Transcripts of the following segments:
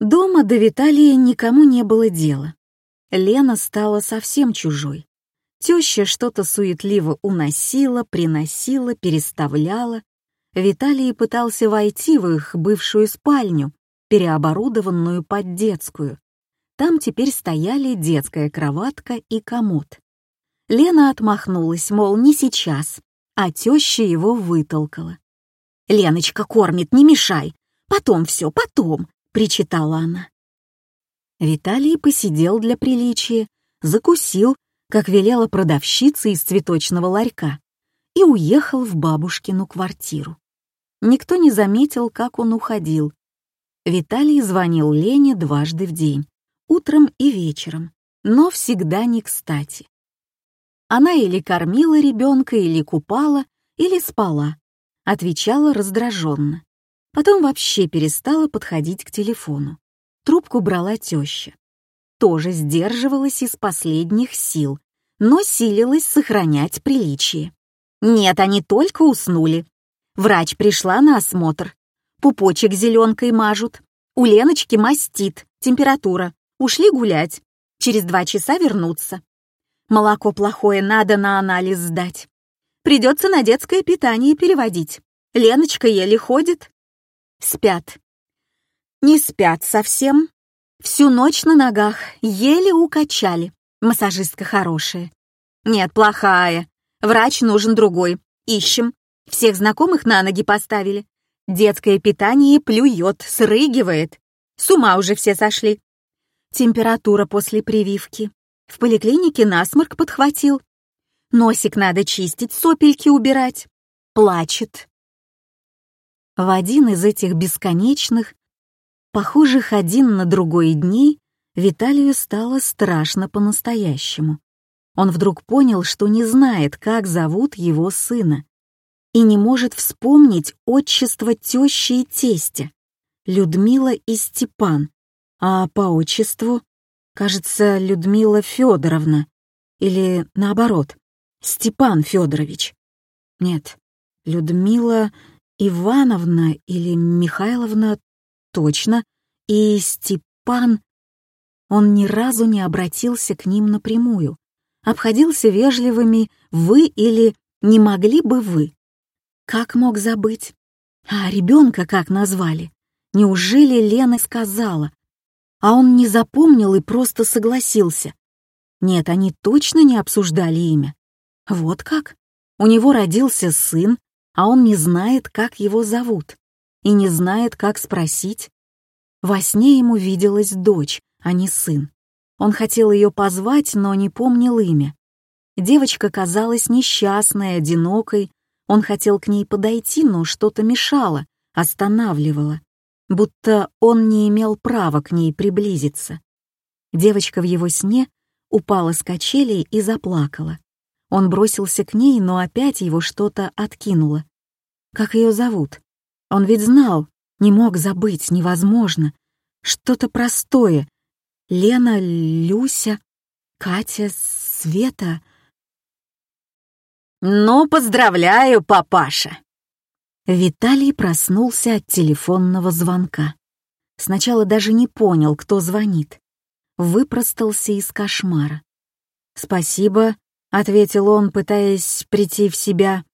Дома до Виталия никому не было дела. Лена стала совсем чужой. Теща что-то суетливо уносила, приносила, переставляла. Виталий пытался войти в их бывшую спальню, переоборудованную под детскую. Там теперь стояли детская кроватка и комод. Лена отмахнулась, мол, не сейчас, а теща его вытолкала. «Леночка кормит, не мешай! Потом все, потом!» — причитала она. Виталий посидел для приличия, закусил, как велела продавщица из цветочного ларька, и уехал в бабушкину квартиру. Никто не заметил, как он уходил. Виталий звонил Лене дважды в день, утром и вечером, но всегда не кстати. Она или кормила ребенка, или купала, или спала, отвечала раздраженно. Потом вообще перестала подходить к телефону. Трубку брала теща. Тоже сдерживалась из последних сил, но силилась сохранять приличие. Нет, они только уснули. Врач пришла на осмотр. Пупочек зеленкой мажут. У Леночки мастит, температура. Ушли гулять. Через два часа вернутся. Молоко плохое, надо на анализ сдать. Придется на детское питание переводить. Леночка еле ходит. Спят. Не спят совсем. Всю ночь на ногах, еле укачали. Массажистка хорошая. Нет, плохая. Врач нужен другой. Ищем. Всех знакомых на ноги поставили. Детское питание плюет, срыгивает. С ума уже все сошли. Температура после прививки. В поликлинике насморк подхватил. Носик надо чистить, сопельки убирать. Плачет. В один из этих бесконечных, похожих один на другой дней, Виталию стало страшно по-настоящему. Он вдруг понял, что не знает, как зовут его сына, и не может вспомнить отчество тещи и тестя, Людмила и Степан, а по отчеству, кажется, Людмила Федоровна, или наоборот, Степан Федорович. Нет, Людмила Ивановна или Михайловна точно, и Степан... Он ни разу не обратился к ним напрямую, обходился вежливыми «вы» или «не могли бы вы». Как мог забыть? А ребенка как назвали? Неужели Лена сказала? А он не запомнил и просто согласился. Нет, они точно не обсуждали имя. Вот как? У него родился сын, а он не знает, как его зовут, и не знает, как спросить. Во сне ему виделась дочь, а не сын. Он хотел ее позвать, но не помнил имя. Девочка казалась несчастной, одинокой. Он хотел к ней подойти, но что-то мешало, останавливало, будто он не имел права к ней приблизиться. Девочка в его сне упала с качелей и заплакала. Он бросился к ней, но опять его что-то откинуло. Как ее зовут? Он ведь знал, не мог забыть, невозможно. Что-то простое. Лена, Люся, Катя, Света. «Ну, поздравляю, папаша!» Виталий проснулся от телефонного звонка. Сначала даже не понял, кто звонит. Выпростался из кошмара. «Спасибо», — ответил он, пытаясь прийти в себя.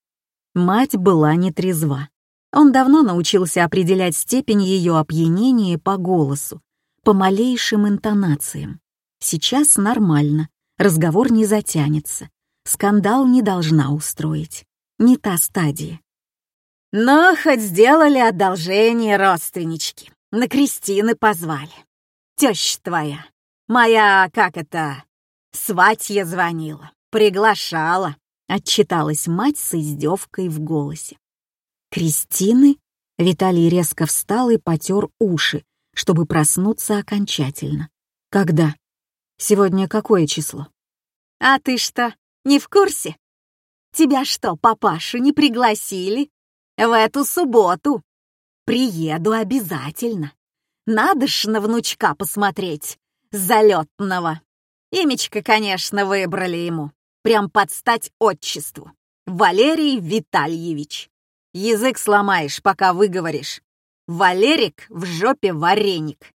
Мать была нетрезва. Он давно научился определять степень ее опьянения по голосу, по малейшим интонациям. Сейчас нормально, разговор не затянется, скандал не должна устроить. Не та стадия. Но хоть сделали одолжение родственнички, на Кристины позвали. Теща твоя, моя, как это, сватья звонила, приглашала. Отчиталась мать с издевкой в голосе. «Кристины?» Виталий резко встал и потер уши, чтобы проснуться окончательно. «Когда? Сегодня какое число?» «А ты что, не в курсе? Тебя что, папашу не пригласили? В эту субботу. Приеду обязательно. Надо ж на внучка посмотреть, залетного. Имечко, конечно, выбрали ему. Прям под стать отчеству. Валерий Витальевич. Язык сломаешь, пока выговоришь. Валерик в жопе вареник.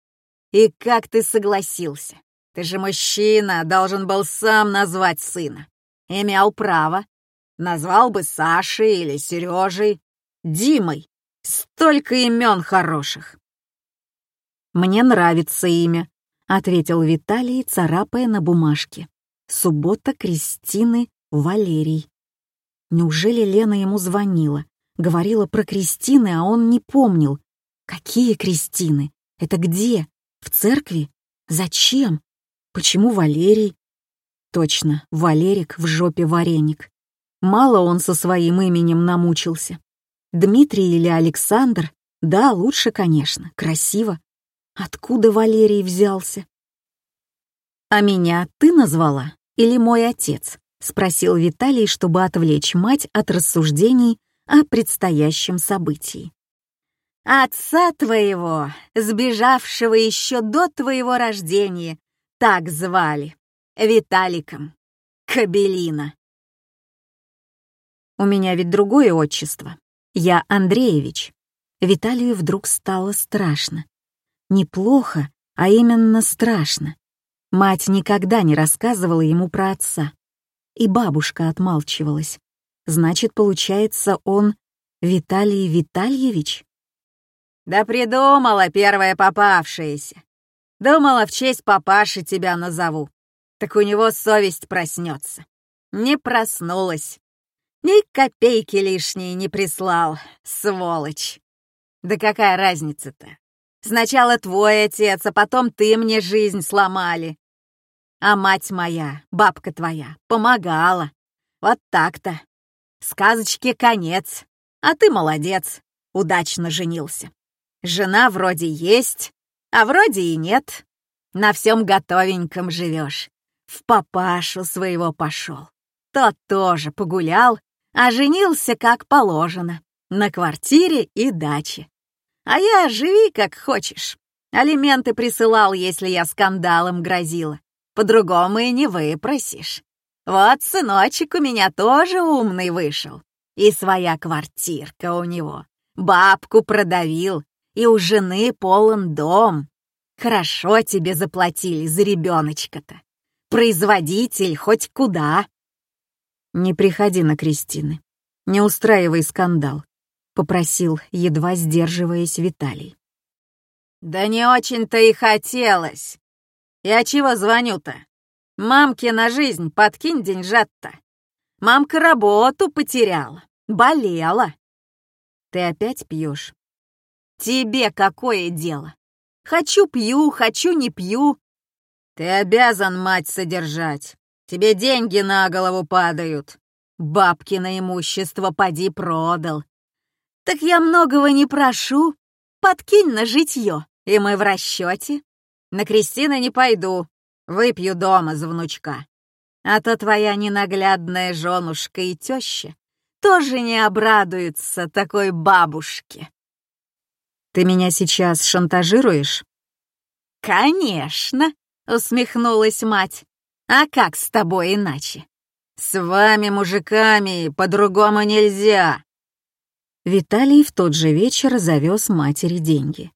И как ты согласился? Ты же мужчина, должен был сам назвать сына. Имел право. Назвал бы Сашей или Сережей, Димой. Столько имен хороших. «Мне нравится имя», — ответил Виталий, царапая на бумажке. «Суббота Кристины Валерий». Неужели Лена ему звонила? Говорила про Кристины, а он не помнил. Какие Кристины? Это где? В церкви? Зачем? Почему Валерий? Точно, Валерик в жопе вареник. Мало он со своим именем намучился. Дмитрий или Александр? Да, лучше, конечно, красиво. Откуда Валерий взялся? «А меня ты назвала или мой отец?» — спросил Виталий, чтобы отвлечь мать от рассуждений о предстоящем событии. «Отца твоего, сбежавшего еще до твоего рождения, так звали, Виталиком, Кабелина». «У меня ведь другое отчество. Я Андреевич». Виталию вдруг стало страшно. Неплохо, а именно страшно. Мать никогда не рассказывала ему про отца. И бабушка отмалчивалась. Значит, получается, он Виталий Витальевич? Да придумала первая попавшаяся. Думала, в честь папаши тебя назову. Так у него совесть проснется. Не проснулась. Ни копейки лишней не прислал, сволочь. Да какая разница-то? Сначала твой отец, а потом ты мне жизнь сломали. А мать моя, бабка твоя, помогала. Вот так-то. Сказочке конец, а ты молодец, удачно женился. Жена вроде есть, а вроде и нет. На всем готовеньком живешь. В папашу своего пошел. Тот тоже погулял, а женился как положено, на квартире и даче. А я живи как хочешь. Алименты присылал, если я скандалом грозила. По-другому и не выпросишь. Вот сыночек у меня тоже умный вышел. И своя квартирка у него. Бабку продавил, и у жены полон дом. Хорошо тебе заплатили за ребеночка-то. Производитель хоть куда. Не приходи на Кристины. Не устраивай скандал, попросил, едва сдерживаясь Виталий. Да не очень-то и хотелось. Я чего звоню-то? Мамке на жизнь подкинь деньжат-то. Мамка работу потеряла, болела. Ты опять пьешь? Тебе какое дело? Хочу пью, хочу не пью. Ты обязан мать содержать. Тебе деньги на голову падают. Бабки на имущество поди продал. Так я многого не прошу. Подкинь на житье, и мы в расчете. На Кристины не пойду, Выпью дома за внучка. А то твоя ненаглядная женушка и теща тоже не обрадуются такой бабушке. Ты меня сейчас шантажируешь? Конечно, усмехнулась мать. А как с тобой иначе? С вами, мужиками, по-другому нельзя. Виталий в тот же вечер завез матери деньги.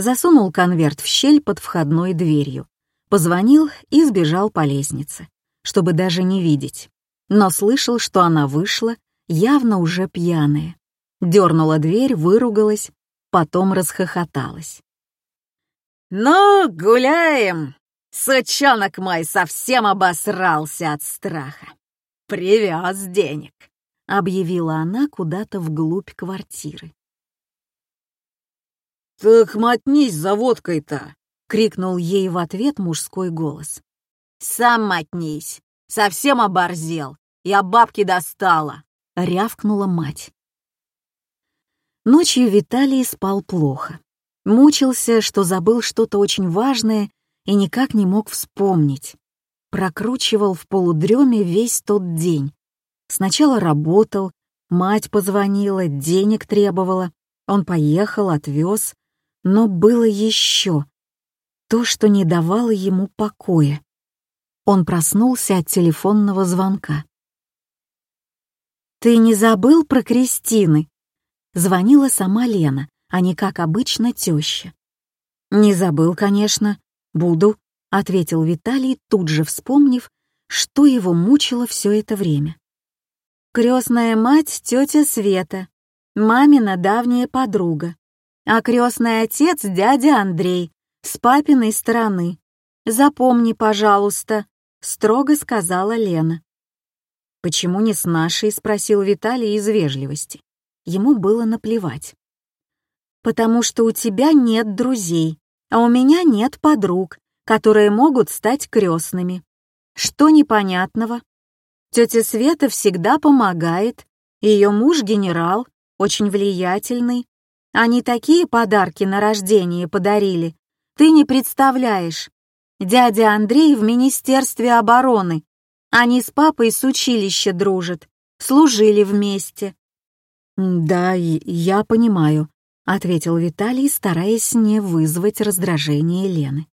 Засунул конверт в щель под входной дверью Позвонил и сбежал по лестнице, чтобы даже не видеть. Но слышал, что она вышла, явно уже пьяная. Дернула дверь, выругалась, потом расхохоталась. «Ну, гуляем!» Сучонок мой совсем обосрался от страха. «Привез денег», — объявила она куда-то вглубь квартиры. «Так мотнись за водкой-то!» крикнул ей в ответ мужской голос. «Сам мотнись! Совсем оборзел! Я бабки достала!» — рявкнула мать. Ночью Виталий спал плохо. Мучился, что забыл что-то очень важное и никак не мог вспомнить. Прокручивал в полудреме весь тот день. Сначала работал, мать позвонила, денег требовала. Он поехал, отвез. Но было еще то, что не давало ему покоя. Он проснулся от телефонного звонка. «Ты не забыл про Кристины?» Звонила сама Лена, а не как обычно теща. «Не забыл, конечно. Буду», — ответил Виталий, тут же вспомнив, что его мучило все это время. Крестная мать — тетя Света, мамина давняя подруга, а крестный отец — дядя Андрей, с папиной стороны. Запомни, пожалуйста, — строго сказала Лена. «Почему не с нашей?» — спросил Виталий из вежливости. Ему было наплевать. «Потому что у тебя нет друзей, а у меня нет подруг, которые могут стать крестными. Что непонятного? Тетя Света всегда помогает, ее муж генерал, очень влиятельный. Они такие подарки на рождение подарили, ты не представляешь. Дядя Андрей в Министерстве обороны. Они с папой с училища дружат, служили вместе. «Да, я понимаю», — ответил Виталий, стараясь не вызвать раздражение Лены.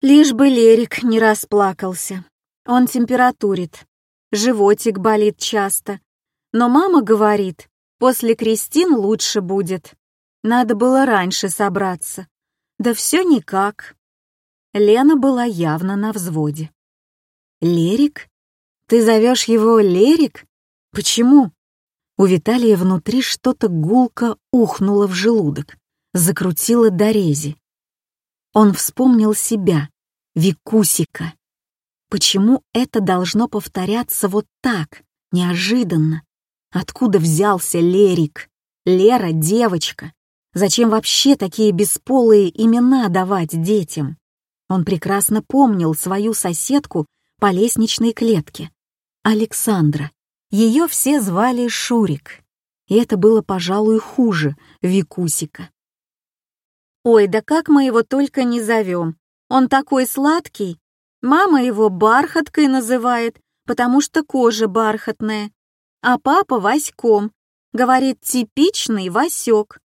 Лишь бы Лерик не расплакался. Он температурит, животик болит часто. Но мама говорит, после Кристин лучше будет. Надо было раньше собраться. Да все никак. Лена была явно на взводе. «Лерик? Ты зовешь его Лерик? Почему?» У Виталия внутри что-то гулко ухнуло в желудок, закрутило до рези. Он вспомнил себя, Викусика. Почему это должно повторяться вот так, неожиданно? Откуда взялся Лерик? Лера — девочка. Зачем вообще такие бесполые имена давать детям? Он прекрасно помнил свою соседку по лестничной клетке. Александра. Ее все звали Шурик. И это было, пожалуй, хуже Викусика. «Ой, да как мы его только не зовем! Он такой сладкий! Мама его бархаткой называет, потому что кожа бархатная, а папа Васьком, говорит, типичный Васек.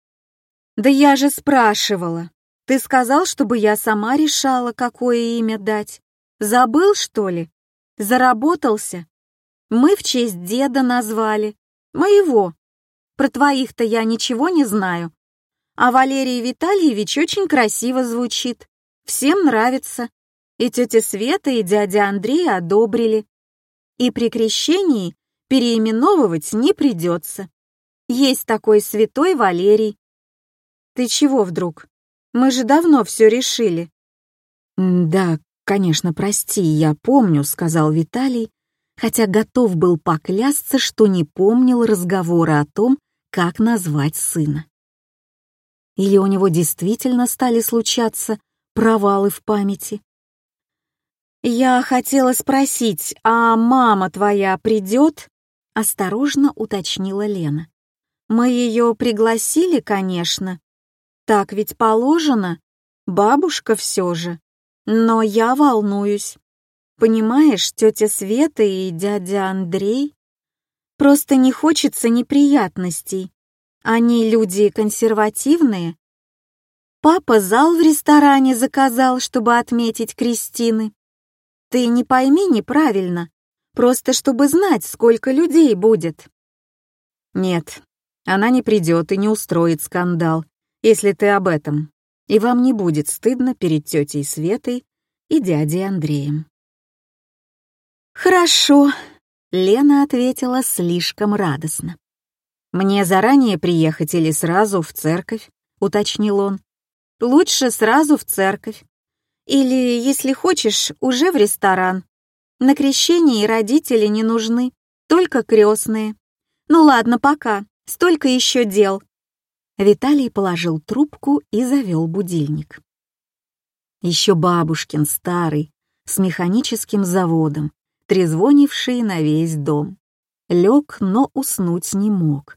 Да я же спрашивала. Ты сказал, чтобы я сама решала, какое имя дать. Забыл, что ли? Заработался? Мы в честь деда назвали. Моего. Про твоих-то я ничего не знаю. А Валерий Витальевич очень красиво звучит. Всем нравится. И тетя Света, и дядя Андрей одобрили. И при крещении переименовывать не придется. Есть такой святой Валерий. Ты чего вдруг? Мы же давно все решили». «Да, конечно, прости, я помню», — сказал Виталий, хотя готов был поклясться, что не помнил разговора о том, как назвать сына. Или у него действительно стали случаться провалы в памяти? «Я хотела спросить, а мама твоя придет?» — осторожно уточнила Лена. «Мы ее пригласили, конечно, так ведь положено. Бабушка все же. Но я волнуюсь. Понимаешь, тетя Света и дядя Андрей? Просто не хочется неприятностей. Они люди консервативные. Папа зал в ресторане заказал, чтобы отметить Кристины. Ты не пойми неправильно, просто чтобы знать, сколько людей будет. Нет, она не придет и не устроит скандал, если ты об этом, и вам не будет стыдно перед тетей Светой и дядей Андреем. «Хорошо», — Лена ответила слишком радостно. «Мне заранее приехать или сразу в церковь?» — уточнил он. «Лучше сразу в церковь. Или, если хочешь, уже в ресторан. На крещении родители не нужны, только крестные. Ну ладно, пока, столько еще дел». Виталий положил трубку и завел будильник. Еще бабушкин старый, с механическим заводом, трезвонивший на весь дом. Лег, но уснуть не мог.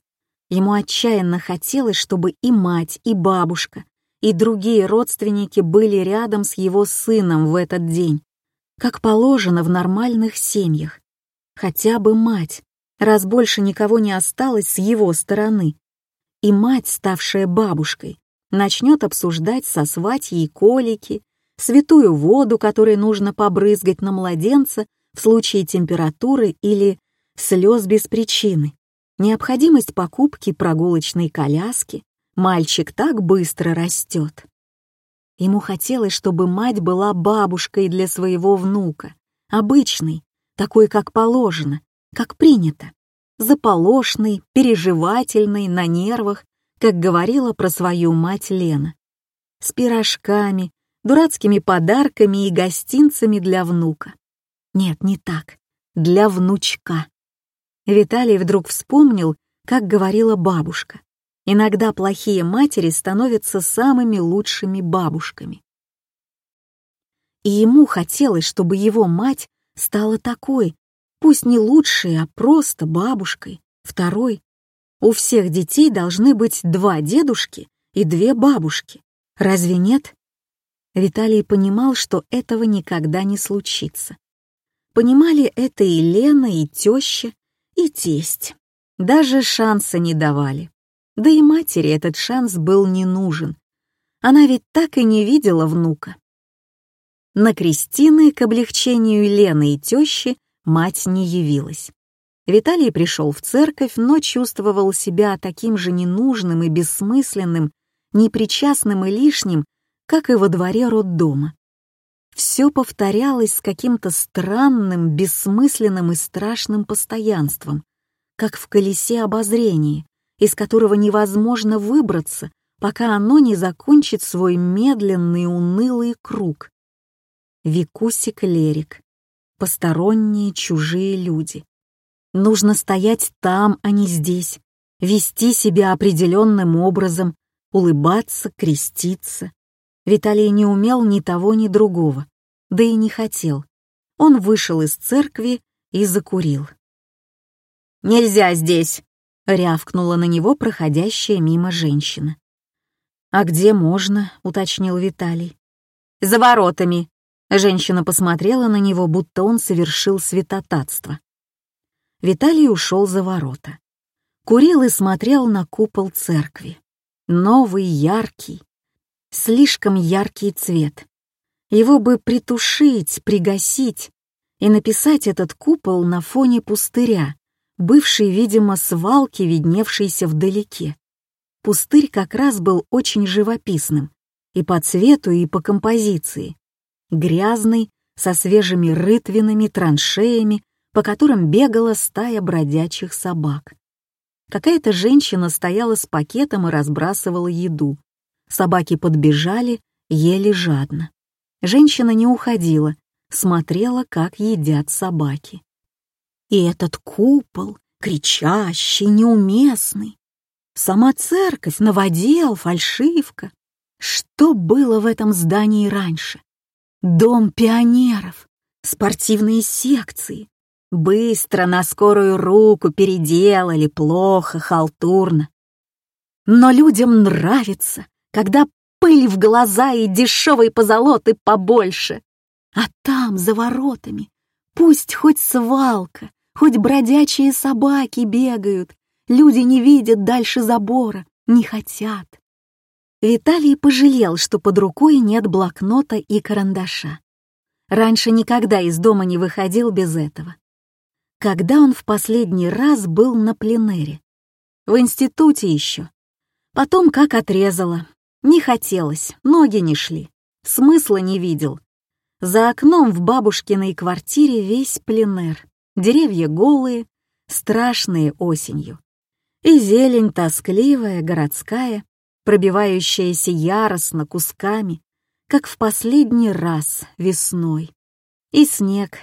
Ему отчаянно хотелось, чтобы и мать, и бабушка, и другие родственники были рядом с его сыном в этот день, как положено в нормальных семьях. Хотя бы мать, раз больше никого не осталось с его стороны и мать, ставшая бабушкой, начнет обсуждать со сватьей колики, святую воду, которой нужно побрызгать на младенца в случае температуры или слез без причины, необходимость покупки прогулочной коляски, мальчик так быстро растет. Ему хотелось, чтобы мать была бабушкой для своего внука, обычной, такой, как положено, как принято, заполошной, переживательной, на нервах, как говорила про свою мать Лена, с пирожками, дурацкими подарками и гостинцами для внука. Нет, не так, для внучка. Виталий вдруг вспомнил, как говорила бабушка. Иногда плохие матери становятся самыми лучшими бабушками. И ему хотелось, чтобы его мать стала такой, пусть не лучшей, а просто бабушкой, второй. У всех детей должны быть два дедушки и две бабушки. Разве нет? Виталий понимал, что этого никогда не случится. Понимали это и Лена, и теща, и тесть. Даже шанса не давали. Да и матери этот шанс был не нужен. Она ведь так и не видела внука. На Кристины к облегчению Лены и тещи мать не явилась. Виталий пришел в церковь, но чувствовал себя таким же ненужным и бессмысленным, непричастным и лишним, как и во дворе роддома. Все повторялось с каким-то странным, бессмысленным и страшным постоянством, как в колесе обозрения, из которого невозможно выбраться, пока оно не закончит свой медленный унылый круг. Викусик Лерик. Посторонние чужие люди. Нужно стоять там, а не здесь, вести себя определенным образом, улыбаться, креститься. Виталий не умел ни того, ни другого, да и не хотел. Он вышел из церкви и закурил. «Нельзя здесь!» — рявкнула на него проходящая мимо женщина. «А где можно?» — уточнил Виталий. «За воротами!» — женщина посмотрела на него, будто он совершил святотатство. Виталий ушел за ворота. Курил и смотрел на купол церкви. Новый, яркий, слишком яркий цвет. Его бы притушить, пригасить и написать этот купол на фоне пустыря, бывшей, видимо, свалки, видневшейся вдалеке. Пустырь как раз был очень живописным и по цвету, и по композиции. Грязный, со свежими рытвинами, траншеями, по которым бегала стая бродячих собак. Какая-то женщина стояла с пакетом и разбрасывала еду. Собаки подбежали, ели жадно. Женщина не уходила, смотрела, как едят собаки. И этот купол, кричащий, неуместный. Сама церковь, новодел, фальшивка. Что было в этом здании раньше? Дом пионеров, спортивные секции. Быстро, на скорую руку переделали, плохо, халтурно. Но людям нравится, когда пыль в глаза и дешевой позолоты побольше. А там, за воротами, пусть хоть свалка, Хоть бродячие собаки бегают, люди не видят дальше забора, не хотят. Виталий пожалел, что под рукой нет блокнота и карандаша. Раньше никогда из дома не выходил без этого. Когда он в последний раз был на пленэре? В институте еще. Потом как отрезало. Не хотелось, ноги не шли. Смысла не видел. За окном в бабушкиной квартире весь пленэр. Деревья голые, страшные осенью. И зелень тоскливая, городская, пробивающаяся яростно кусками, как в последний раз весной. И снег,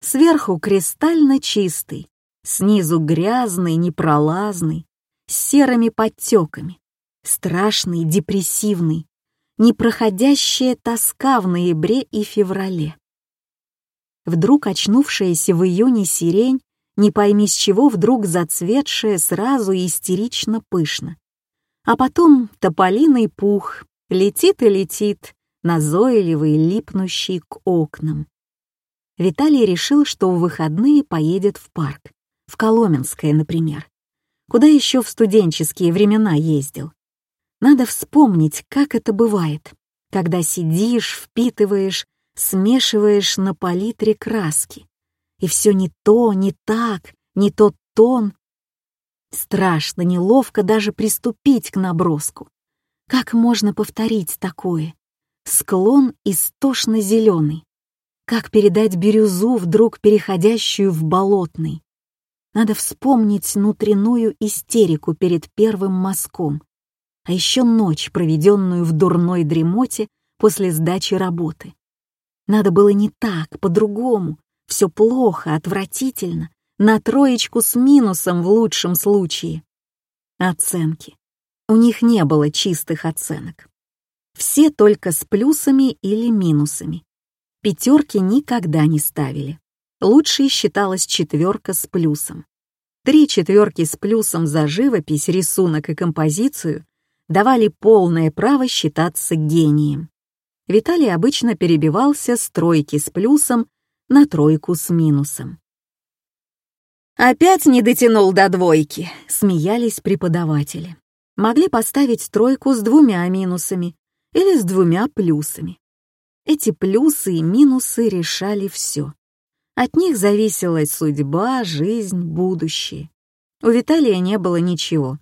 сверху кристально чистый, снизу грязный, непролазный, с серыми подтеками, страшный, депрессивный, непроходящая тоска в ноябре и феврале. Вдруг очнувшаяся в июне сирень, не пойми с чего, вдруг зацветшая сразу истерично пышно. А потом тополиный пух летит и летит, назойливый, липнущий к окнам. Виталий решил, что в выходные поедет в парк, в Коломенское, например, куда еще в студенческие времена ездил. Надо вспомнить, как это бывает, когда сидишь, впитываешь смешиваешь на палитре краски. И все не то, не так, не тот тон. Страшно, неловко даже приступить к наброску. Как можно повторить такое? склон истошно зеленый. Как передать бирюзу, вдруг переходящую в болотный? Надо вспомнить внутреннюю истерику перед первым мазком, а еще ночь, проведенную в дурной дремоте после сдачи работы. Надо было не так, по-другому, все плохо, отвратительно, на троечку с минусом в лучшем случае. Оценки. У них не было чистых оценок. Все только с плюсами или минусами. Пятерки никогда не ставили. Лучшей считалась четверка с плюсом. Три четверки с плюсом за живопись, рисунок и композицию давали полное право считаться гением. Виталий обычно перебивался с тройки с плюсом на тройку с минусом. «Опять не дотянул до двойки», — смеялись преподаватели. Могли поставить тройку с двумя минусами или с двумя плюсами. Эти плюсы и минусы решали все. От них зависела судьба, жизнь, будущее. У Виталия не было ничего.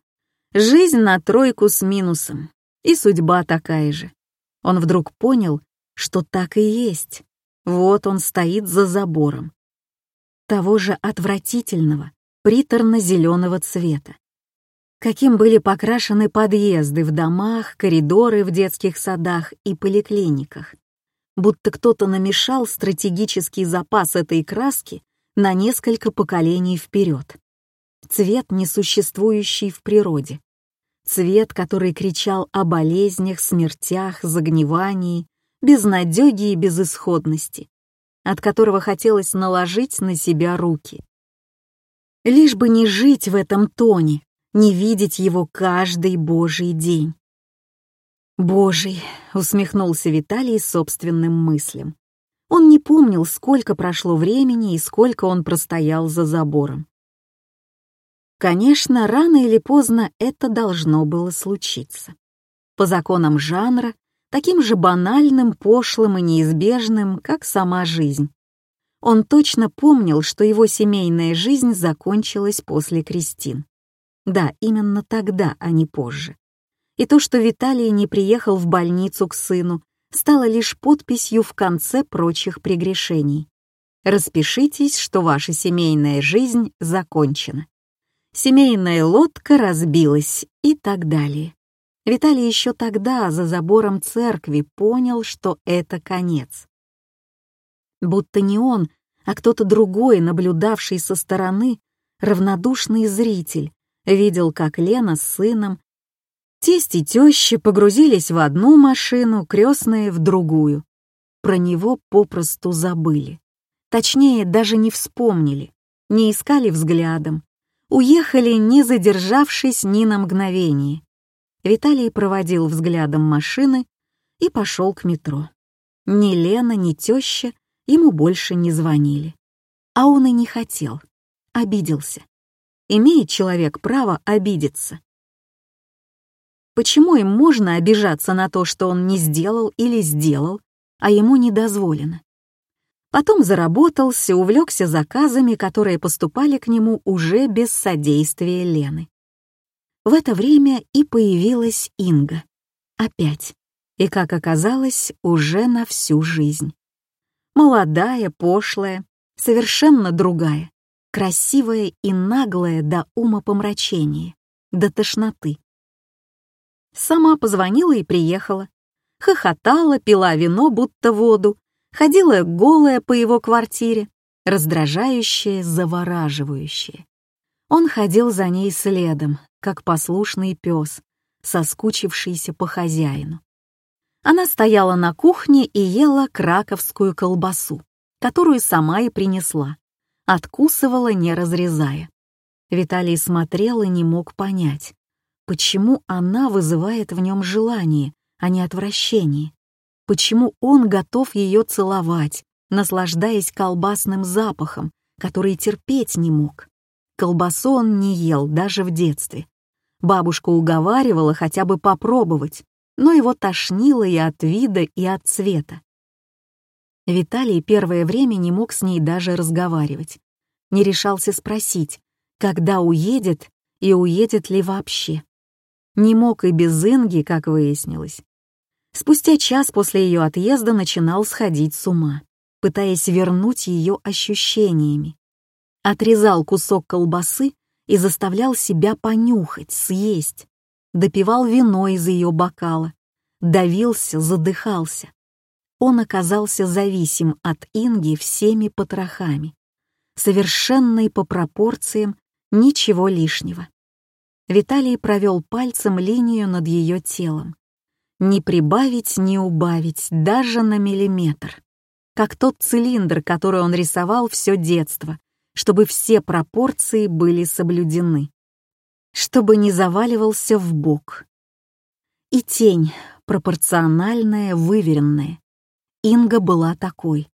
Жизнь на тройку с минусом. И судьба такая же. Он вдруг понял, что так и есть. Вот он стоит за забором. Того же отвратительного, приторно-зеленого цвета. Каким были покрашены подъезды в домах, коридоры в детских садах и поликлиниках. Будто кто-то намешал стратегический запас этой краски на несколько поколений вперед. Цвет, несуществующий в природе. Цвет, который кричал о болезнях, смертях, загнивании, безнадёге и безысходности, от которого хотелось наложить на себя руки. Лишь бы не жить в этом тоне, не видеть его каждый божий день. «Божий», — усмехнулся Виталий собственным мыслям. Он не помнил, сколько прошло времени и сколько он простоял за забором. Конечно, рано или поздно это должно было случиться. По законам жанра таким же банальным, пошлым и неизбежным, как сама жизнь. Он точно помнил, что его семейная жизнь закончилась после Кристин. Да, именно тогда, а не позже. И то, что Виталий не приехал в больницу к сыну, стало лишь подписью в конце прочих прегрешений. Распишитесь, что ваша семейная жизнь закончена. Семейная лодка разбилась и так далее. Виталий еще тогда за забором церкви понял, что это конец. Будто не он, а кто-то другой, наблюдавший со стороны, равнодушный зритель, видел, как Лена с сыном, тесть и тещи погрузились в одну машину, крестные в другую. Про него попросту забыли. Точнее, даже не вспомнили, не искали взглядом, уехали, не задержавшись ни на мгновение. Виталий проводил взглядом машины и пошел к метро. Ни Лена, ни теща ему больше не звонили. А он и не хотел. Обиделся. Имеет человек право обидеться. Почему им можно обижаться на то, что он не сделал или сделал, а ему не дозволено? Потом заработался, увлекся заказами, которые поступали к нему уже без содействия Лены. В это время и появилась Инга. Опять. И, как оказалось, уже на всю жизнь. Молодая, пошлая, совершенно другая, красивая и наглая до ума помрачения, до тошноты. Сама позвонила и приехала. Хохотала, пила вино, будто воду, ходила голая по его квартире, раздражающая, завораживающая. Он ходил за ней следом, как послушный пес, соскучившийся по хозяину. Она стояла на кухне и ела краковскую колбасу, которую сама и принесла, откусывала, не разрезая. Виталий смотрел и не мог понять, почему она вызывает в нем желание, а не отвращение, почему он готов ее целовать, наслаждаясь колбасным запахом, который терпеть не мог. Колбасу он не ел даже в детстве, Бабушка уговаривала хотя бы попробовать, но его тошнило и от вида, и от цвета. Виталий первое время не мог с ней даже разговаривать. Не решался спросить, когда уедет и уедет ли вообще. Не мог и без Инги, как выяснилось. Спустя час после ее отъезда начинал сходить с ума, пытаясь вернуть ее ощущениями. Отрезал кусок колбасы и заставлял себя понюхать, съесть. Допивал вино из ее бокала. Давился, задыхался. Он оказался зависим от Инги всеми потрохами. Совершенный по пропорциям, ничего лишнего. Виталий провел пальцем линию над ее телом. Не прибавить, не убавить, даже на миллиметр. Как тот цилиндр, который он рисовал все детство, чтобы все пропорции были соблюдены. Чтобы не заваливался в бок. И тень, пропорциональная, выверенная. Инга была такой,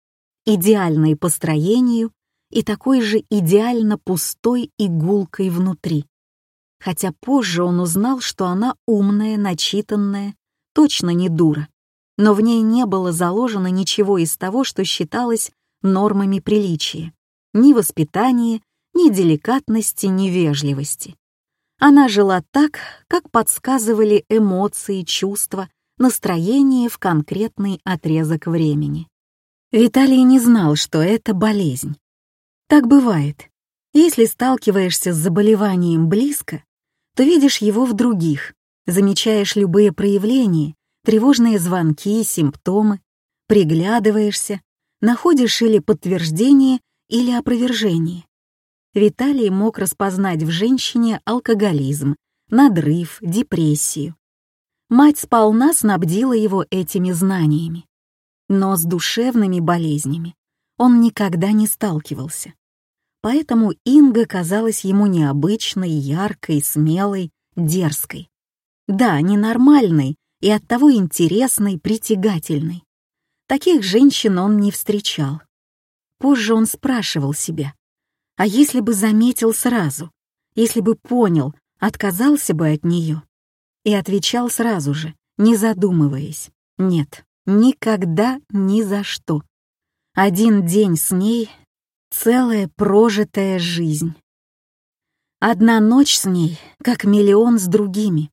идеальной по строению и такой же идеально пустой и гулкой внутри хотя позже он узнал, что она умная, начитанная, точно не дура, но в ней не было заложено ничего из того, что считалось нормами приличия, ни воспитания, ни деликатности, ни вежливости. Она жила так, как подсказывали эмоции, чувства, настроение в конкретный отрезок времени. Виталий не знал, что это болезнь. Так бывает. Если сталкиваешься с заболеванием близко, то видишь его в других, замечаешь любые проявления, тревожные звонки, симптомы, приглядываешься, находишь или подтверждение, или опровержение. Виталий мог распознать в женщине алкоголизм, надрыв, депрессию. Мать сполна снабдила его этими знаниями. Но с душевными болезнями он никогда не сталкивался. Поэтому Инга казалась ему необычной, яркой, смелой, дерзкой. Да, ненормальной и оттого интересной, притягательной. Таких женщин он не встречал. Позже он спрашивал себя, а если бы заметил сразу, если бы понял, отказался бы от нее? И отвечал сразу же, не задумываясь, нет, никогда, ни за что. Один день с ней Целая прожитая жизнь. Одна ночь с ней, как миллион с другими.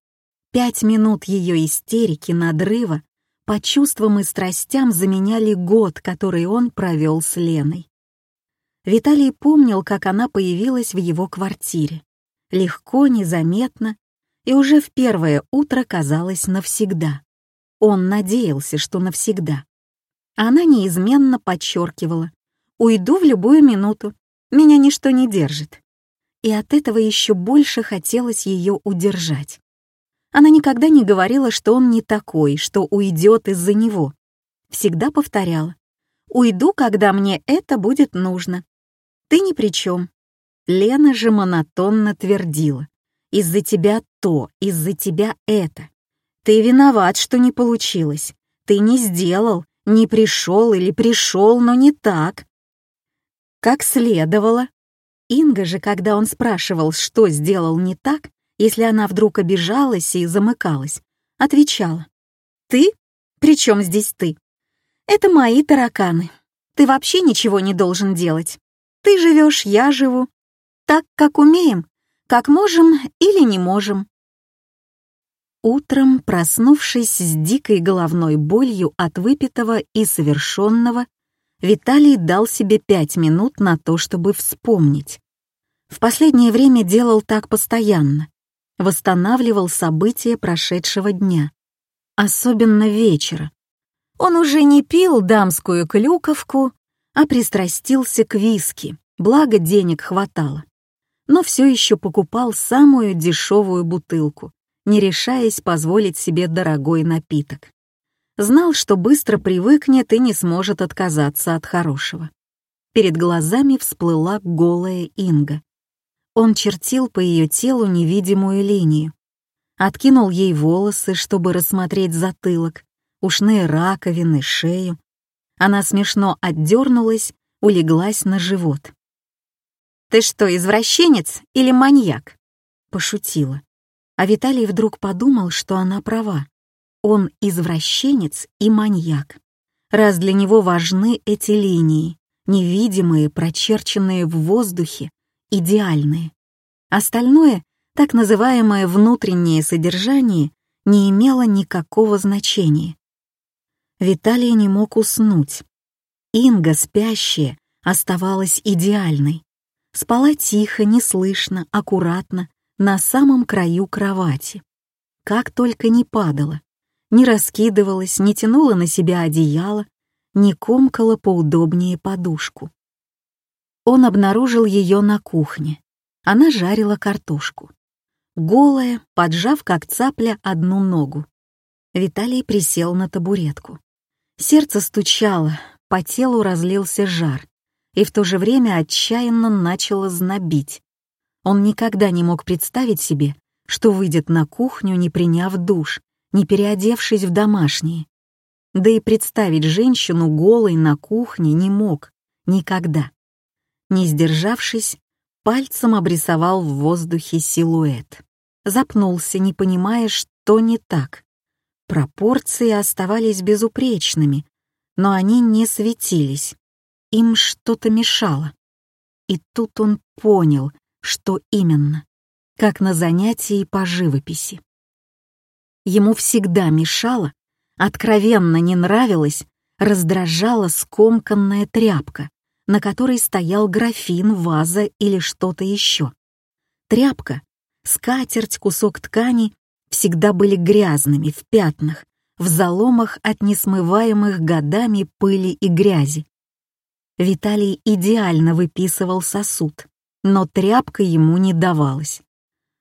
Пять минут ее истерики, надрыва, по чувствам и страстям заменяли год, который он провел с Леной. Виталий помнил, как она появилась в его квартире. Легко, незаметно, и уже в первое утро казалось навсегда. Он надеялся, что навсегда. Она неизменно подчеркивала, Уйду в любую минуту. Меня ничто не держит. И от этого еще больше хотелось ее удержать. Она никогда не говорила, что он не такой, что уйдет из-за него. Всегда повторяла. «Уйду, когда мне это будет нужно. Ты ни при чем». Лена же монотонно твердила. «Из-за тебя то, из-за тебя это. Ты виноват, что не получилось. Ты не сделал, не пришел или пришел, но не так как следовало. Инга же, когда он спрашивал, что сделал не так, если она вдруг обижалась и замыкалась, отвечала. «Ты? Причем здесь ты? Это мои тараканы. Ты вообще ничего не должен делать. Ты живешь, я живу. Так, как умеем, как можем или не можем». Утром, проснувшись с дикой головной болью от выпитого и совершенного, Виталий дал себе пять минут на то, чтобы вспомнить. В последнее время делал так постоянно. Восстанавливал события прошедшего дня. Особенно вечера. Он уже не пил дамскую клюковку, а пристрастился к виски, благо денег хватало. Но все еще покупал самую дешевую бутылку, не решаясь позволить себе дорогой напиток. Знал, что быстро привыкнет и не сможет отказаться от хорошего. Перед глазами всплыла голая Инга. Он чертил по ее телу невидимую линию. Откинул ей волосы, чтобы рассмотреть затылок, ушные раковины, шею. Она смешно отдернулась, улеглась на живот. «Ты что, извращенец или маньяк?» Пошутила. А Виталий вдруг подумал, что она права. Он извращенец и маньяк. Раз для него важны эти линии, невидимые, прочерченные в воздухе, идеальные. Остальное, так называемое внутреннее содержание, не имело никакого значения. Виталий не мог уснуть. Инга, спящая, оставалась идеальной. Спала тихо, неслышно, аккуратно, на самом краю кровати. Как только не падала, не раскидывалась, не тянула на себя одеяло, не комкала поудобнее подушку. Он обнаружил ее на кухне. Она жарила картошку. Голая, поджав как цапля одну ногу. Виталий присел на табуретку. Сердце стучало, по телу разлился жар, и в то же время отчаянно начало знобить. Он никогда не мог представить себе, что выйдет на кухню, не приняв душ, не переодевшись в домашнее. Да и представить женщину голой на кухне не мог, никогда. Не сдержавшись, пальцем обрисовал в воздухе силуэт. Запнулся, не понимая, что не так. Пропорции оставались безупречными, но они не светились. Им что-то мешало. И тут он понял, что именно, как на занятии по живописи. Ему всегда мешало, откровенно не нравилось, раздражала скомканная тряпка, на которой стоял графин, ваза или что-то еще. Тряпка, скатерть, кусок ткани всегда были грязными, в пятнах, в заломах от несмываемых годами пыли и грязи. Виталий идеально выписывал сосуд, но тряпка ему не давалась.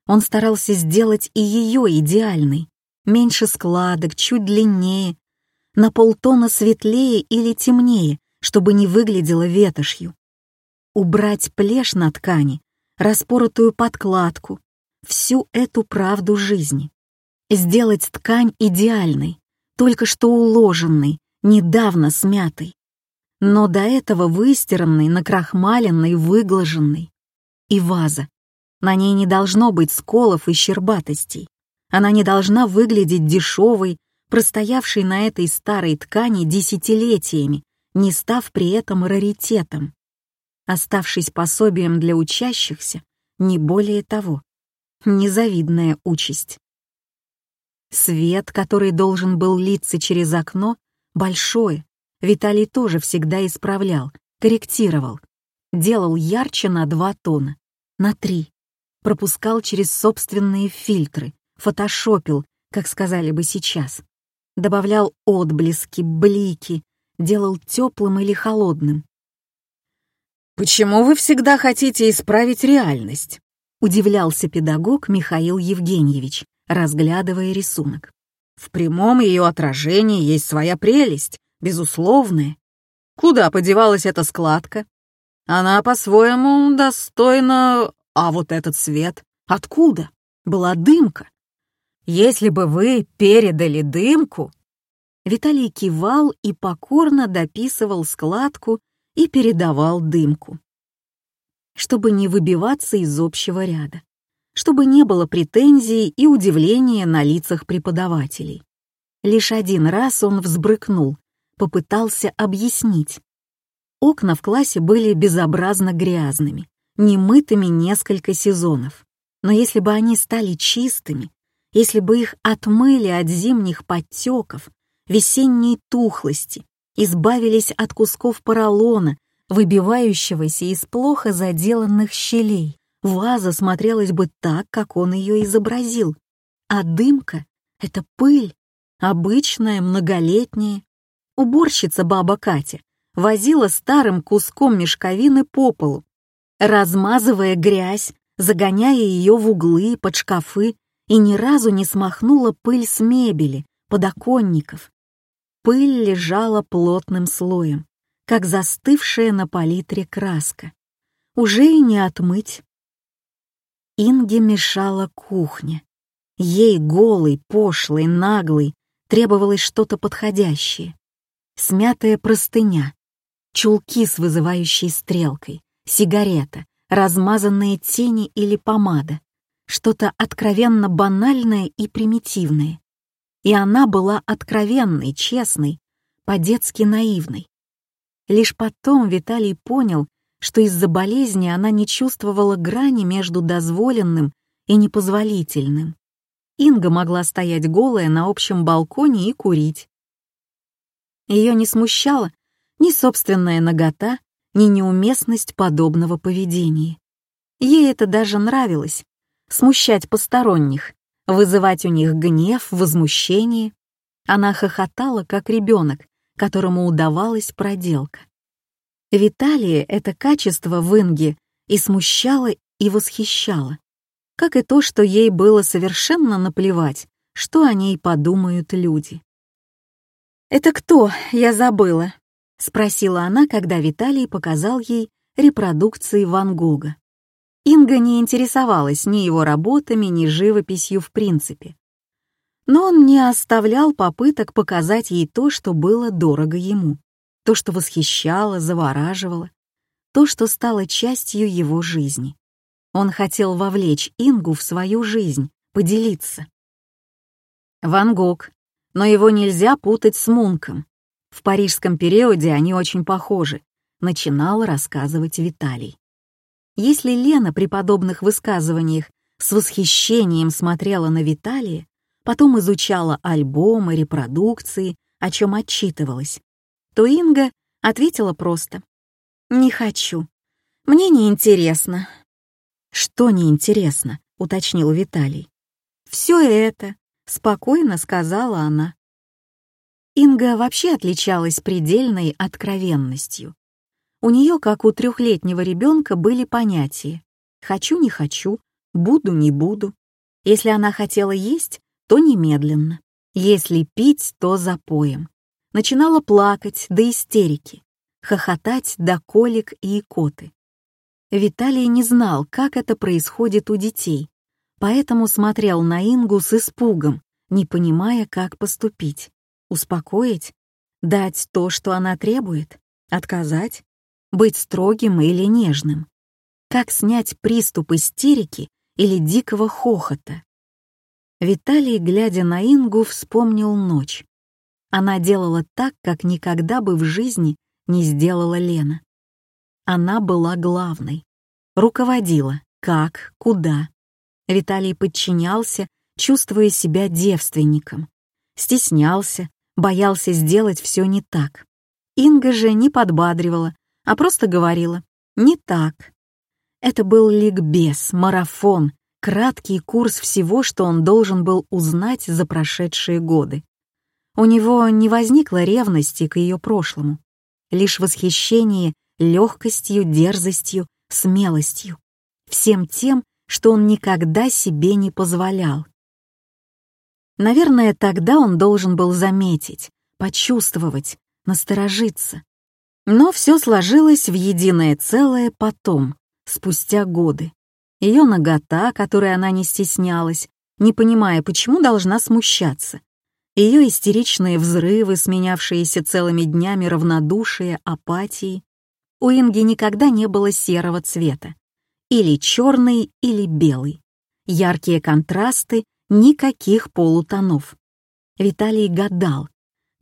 Он старался сделать и ее идеальной, меньше складок, чуть длиннее, на полтона светлее или темнее, чтобы не выглядело ветошью. Убрать плешь на ткани, распоротую подкладку, всю эту правду жизни. Сделать ткань идеальной, только что уложенной, недавно смятой. Но до этого выстиранной, накрахмаленной, выглаженной. И ваза. На ней не должно быть сколов и щербатостей. Она не должна выглядеть дешевой, простоявшей на этой старой ткани десятилетиями, не став при этом раритетом. Оставшись пособием для учащихся, не более того. Незавидная участь. Свет, который должен был литься через окно, большой. Виталий тоже всегда исправлял, корректировал. Делал ярче на два тона, на три. Пропускал через собственные фильтры, фотошопил, как сказали бы сейчас. Добавлял отблески, блики, делал теплым или холодным. «Почему вы всегда хотите исправить реальность?» — удивлялся педагог Михаил Евгеньевич, разглядывая рисунок. «В прямом ее отражении есть своя прелесть, безусловная. Куда подевалась эта складка? Она по-своему достойна... А вот этот свет? Откуда? Была дымка. Если бы вы передали дымку...» Виталий кивал и покорно дописывал складку и передавал дымку. Чтобы не выбиваться из общего ряда, чтобы не было претензий и удивления на лицах преподавателей. Лишь один раз он взбрыкнул, попытался объяснить. Окна в классе были безобразно грязными, немытыми несколько сезонов. Но если бы они стали чистыми, если бы их отмыли от зимних подтеков, весенней тухлости, избавились от кусков поролона, выбивающегося из плохо заделанных щелей, ваза смотрелась бы так, как он ее изобразил. А дымка — это пыль, обычная, многолетняя. Уборщица баба Катя возила старым куском мешковины по полу, размазывая грязь, загоняя ее в углы, под шкафы, и ни разу не смахнула пыль с мебели, подоконников. Пыль лежала плотным слоем, как застывшая на палитре краска. Уже и не отмыть. Инге мешала кухня. Ей голый, пошлый, наглый требовалось что-то подходящее. Смятая простыня, чулки с вызывающей стрелкой, сигарета, размазанные тени или помада что-то откровенно банальное и примитивное. И она была откровенной, честной, по-детски наивной. Лишь потом Виталий понял, что из-за болезни она не чувствовала грани между дозволенным и непозволительным. Инга могла стоять голая на общем балконе и курить. Ее не смущала ни собственная нагота, ни неуместность подобного поведения. Ей это даже нравилось — смущать посторонних, вызывать у них гнев, возмущение. Она хохотала, как ребенок, которому удавалась проделка. Виталия это качество в Инге и смущало, и восхищало, как и то, что ей было совершенно наплевать, что о ней подумают люди. «Это кто? Я забыла», — спросила она, когда Виталий показал ей репродукции Ван Гога. Инга не интересовалась ни его работами, ни живописью в принципе. Но он не оставлял попыток показать ей то, что было дорого ему то, что восхищало, завораживало, то, что стало частью его жизни. Он хотел вовлечь Ингу в свою жизнь, поделиться. Ван Гог, но его нельзя путать с Мунком. В парижском периоде они очень похожи, начинал рассказывать Виталий. Если Лена при подобных высказываниях с восхищением смотрела на Виталия, потом изучала альбомы, репродукции, о чем отчитывалась, то Инга ответила просто «Не хочу. Мне не интересно». «Что неинтересно?» — уточнил Виталий. «Все это», — спокойно сказала она. Инга вообще отличалась предельной откровенностью. У нее, как у трехлетнего ребенка, были понятия «хочу, не хочу», «буду, не буду». Если она хотела есть, то немедленно. Если пить, то запоем начинала плакать до истерики, хохотать до колик и икоты. Виталий не знал, как это происходит у детей, поэтому смотрел на Ингу с испугом, не понимая, как поступить. Успокоить? Дать то, что она требует? Отказать? Быть строгим или нежным? Как снять приступ истерики или дикого хохота? Виталий, глядя на Ингу, вспомнил ночь. Она делала так, как никогда бы в жизни не сделала Лена. Она была главной, руководила, как, куда. Виталий подчинялся, чувствуя себя девственником. Стеснялся, боялся сделать все не так. Инга же не подбадривала, а просто говорила «не так». Это был ликбез, марафон, краткий курс всего, что он должен был узнать за прошедшие годы. У него не возникло ревности к ее прошлому, лишь восхищение легкостью, дерзостью, смелостью, всем тем, что он никогда себе не позволял. Наверное, тогда он должен был заметить, почувствовать, насторожиться. Но все сложилось в единое целое потом, спустя годы. Ее нагота, которой она не стеснялась, не понимая, почему должна смущаться, ее истеричные взрывы, сменявшиеся целыми днями равнодушия, апатии. У Инги никогда не было серого цвета. Или черный, или белый. Яркие контрасты, никаких полутонов. Виталий гадал,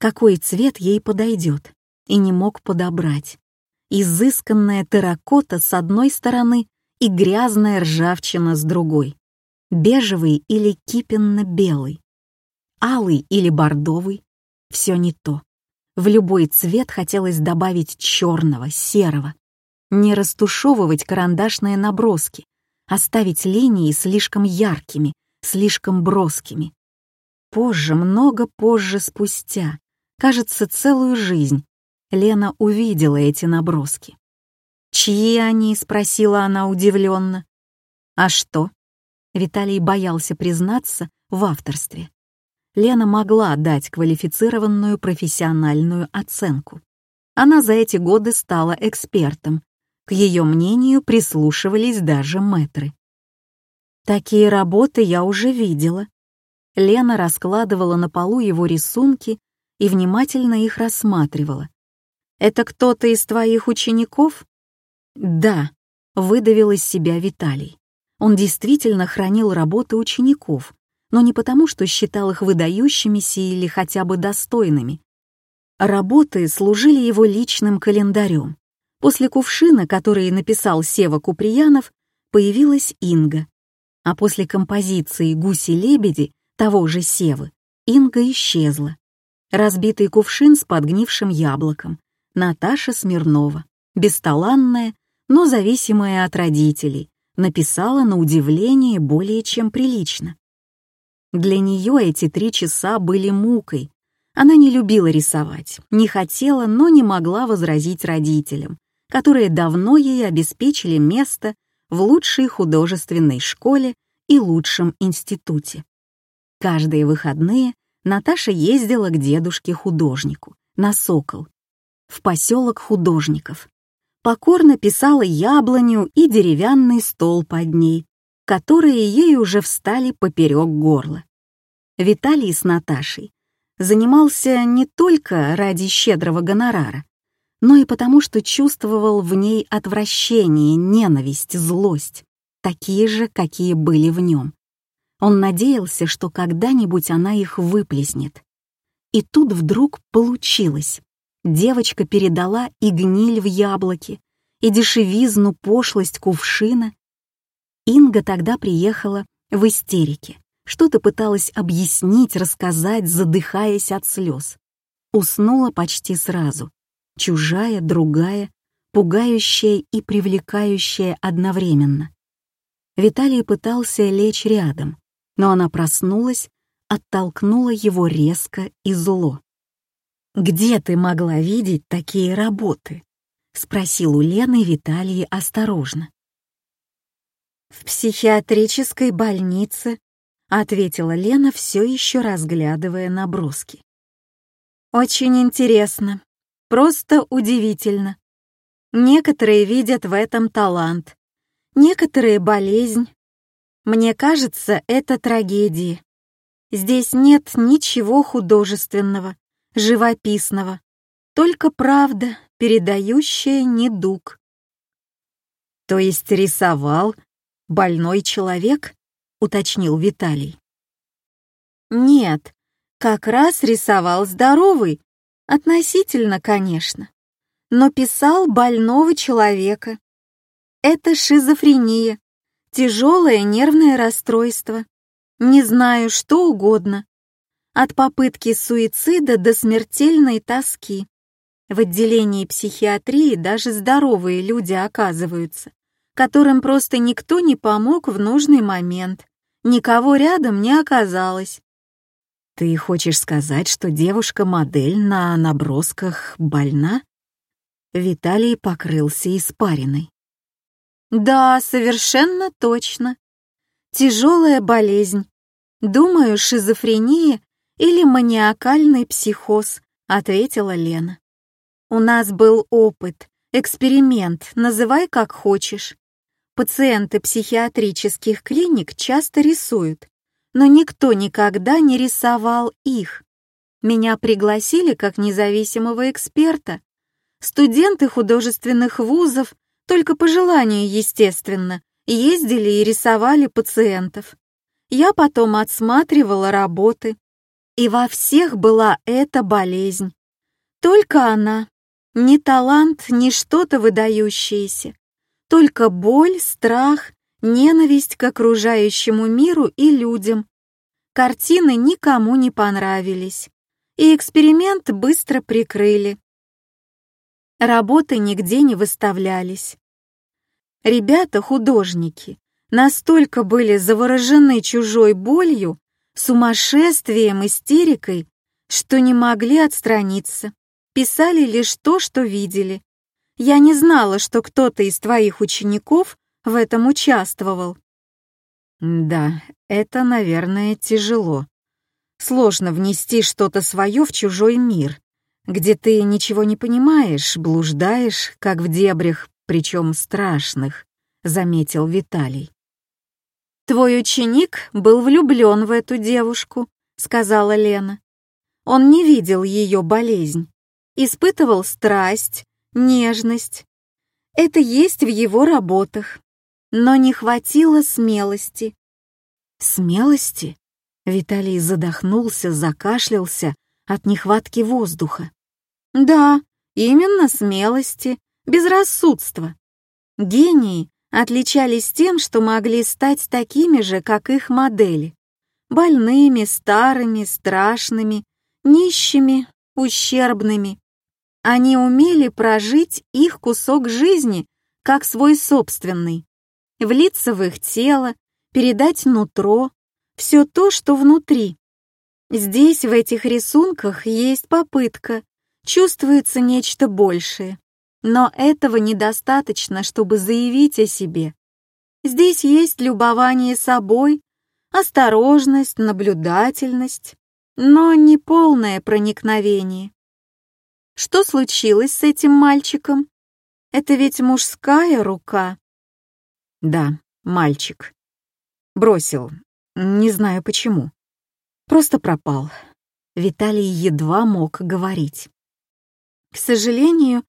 какой цвет ей подойдет, и не мог подобрать. Изысканная терракота с одной стороны и грязная ржавчина с другой. Бежевый или кипенно-белый алый или бордовый. Все не то. В любой цвет хотелось добавить черного, серого. Не растушевывать карандашные наброски, оставить линии слишком яркими, слишком броскими. Позже, много позже спустя, кажется, целую жизнь, Лена увидела эти наброски. «Чьи они?» — спросила она удивленно. «А что?» Виталий боялся признаться в авторстве. Лена могла дать квалифицированную профессиональную оценку. Она за эти годы стала экспертом. К ее мнению прислушивались даже мэтры. Такие работы я уже видела. Лена раскладывала на полу его рисунки и внимательно их рассматривала. «Это кто-то из твоих учеников?» «Да», — выдавил из себя Виталий. Он действительно хранил работы учеников, но не потому, что считал их выдающимися или хотя бы достойными. Работы служили его личным календарем. После кувшина, который написал Сева Куприянов, появилась Инга. А после композиции «Гуси-лебеди» того же Севы Инга исчезла. разбитый кувшин с подгнившим яблоком, Наташа Смирнова, бесталанная, но зависимая от родителей, написала на удивление более чем прилично. Для нее эти три часа были мукой. Она не любила рисовать, не хотела, но не могла возразить родителям, которые давно ей обеспечили место в лучшей художественной школе и лучшем институте. Каждые выходные Наташа ездила к дедушке-художнику на Сокол, в поселок художников. Покорно писала яблоню и деревянный стол под ней, которые ей уже встали поперек горла. Виталий с Наташей занимался не только ради щедрого гонорара, но и потому, что чувствовал в ней отвращение, ненависть, злость, такие же, какие были в нем. Он надеялся, что когда-нибудь она их выплеснет. И тут вдруг получилось. Девочка передала и гниль в яблоке, и дешевизну, пошлость кувшина. Инга тогда приехала в истерике. Что-то пыталась объяснить, рассказать, задыхаясь от слез. Уснула почти сразу чужая, другая, пугающая и привлекающая одновременно. Виталий пытался лечь рядом, но она проснулась, оттолкнула его резко и зло. «Где ты могла видеть такие работы?» — спросил у Лены Виталий осторожно. «В психиатрической больнице», — ответила Лена, все еще разглядывая наброски. «Очень интересно. Просто удивительно. Некоторые видят в этом талант, некоторые — болезнь. Мне кажется, это трагедия. Здесь нет ничего художественного, живописного, только правда, передающая недуг. То есть рисовал больной человек? уточнил Виталий. Нет, как раз рисовал здоровый, Относительно, конечно. Но писал больного человека. Это шизофрения, тяжелое нервное расстройство. Не знаю, что угодно. От попытки суицида до смертельной тоски. В отделении психиатрии даже здоровые люди оказываются, которым просто никто не помог в нужный момент. Никого рядом не оказалось. «Ты хочешь сказать, что девушка-модель на набросках больна?» Виталий покрылся испариной. «Да, совершенно точно. Тяжелая болезнь. Думаю, шизофрения или маниакальный психоз», — ответила Лена. «У нас был опыт, эксперимент, называй как хочешь. Пациенты психиатрических клиник часто рисуют, но никто никогда не рисовал их. Меня пригласили как независимого эксперта. Студенты художественных вузов, только по желанию, естественно, ездили и рисовали пациентов. Я потом отсматривала работы. И во всех была эта болезнь. Только она. Ни талант, ни что-то выдающееся. Только боль, страх ненависть к окружающему миру и людям. Картины никому не понравились, и эксперимент быстро прикрыли. Работы нигде не выставлялись. Ребята, художники, настолько были заворожены чужой болью, сумасшествием, истерикой, что не могли отстраниться. Писали лишь то, что видели. Я не знала, что кто-то из твоих учеников в этом участвовал. Да, это, наверное, тяжело. Сложно внести что-то свое в чужой мир, где ты ничего не понимаешь, блуждаешь, как в дебрях, причем страшных, заметил Виталий. «Твой ученик был влюблен в эту девушку», — сказала Лена. Он не видел ее болезнь, испытывал страсть, нежность. Это есть в его работах но не хватило смелости. Смелости? Виталий задохнулся, закашлялся от нехватки воздуха. Да, именно смелости, безрассудства. Гении отличались тем, что могли стать такими же, как их модели. Больными, старыми, страшными, нищими, ущербными. Они умели прожить их кусок жизни как свой собственный, влиться в их тело, передать нутро, все то, что внутри. Здесь, в этих рисунках, есть попытка, чувствуется нечто большее. Но этого недостаточно, чтобы заявить о себе. Здесь есть любование собой, осторожность, наблюдательность, но не полное проникновение. Что случилось с этим мальчиком? Это ведь мужская рука. Да, мальчик. Бросил. Не знаю почему. Просто пропал. Виталий едва мог говорить. К сожалению,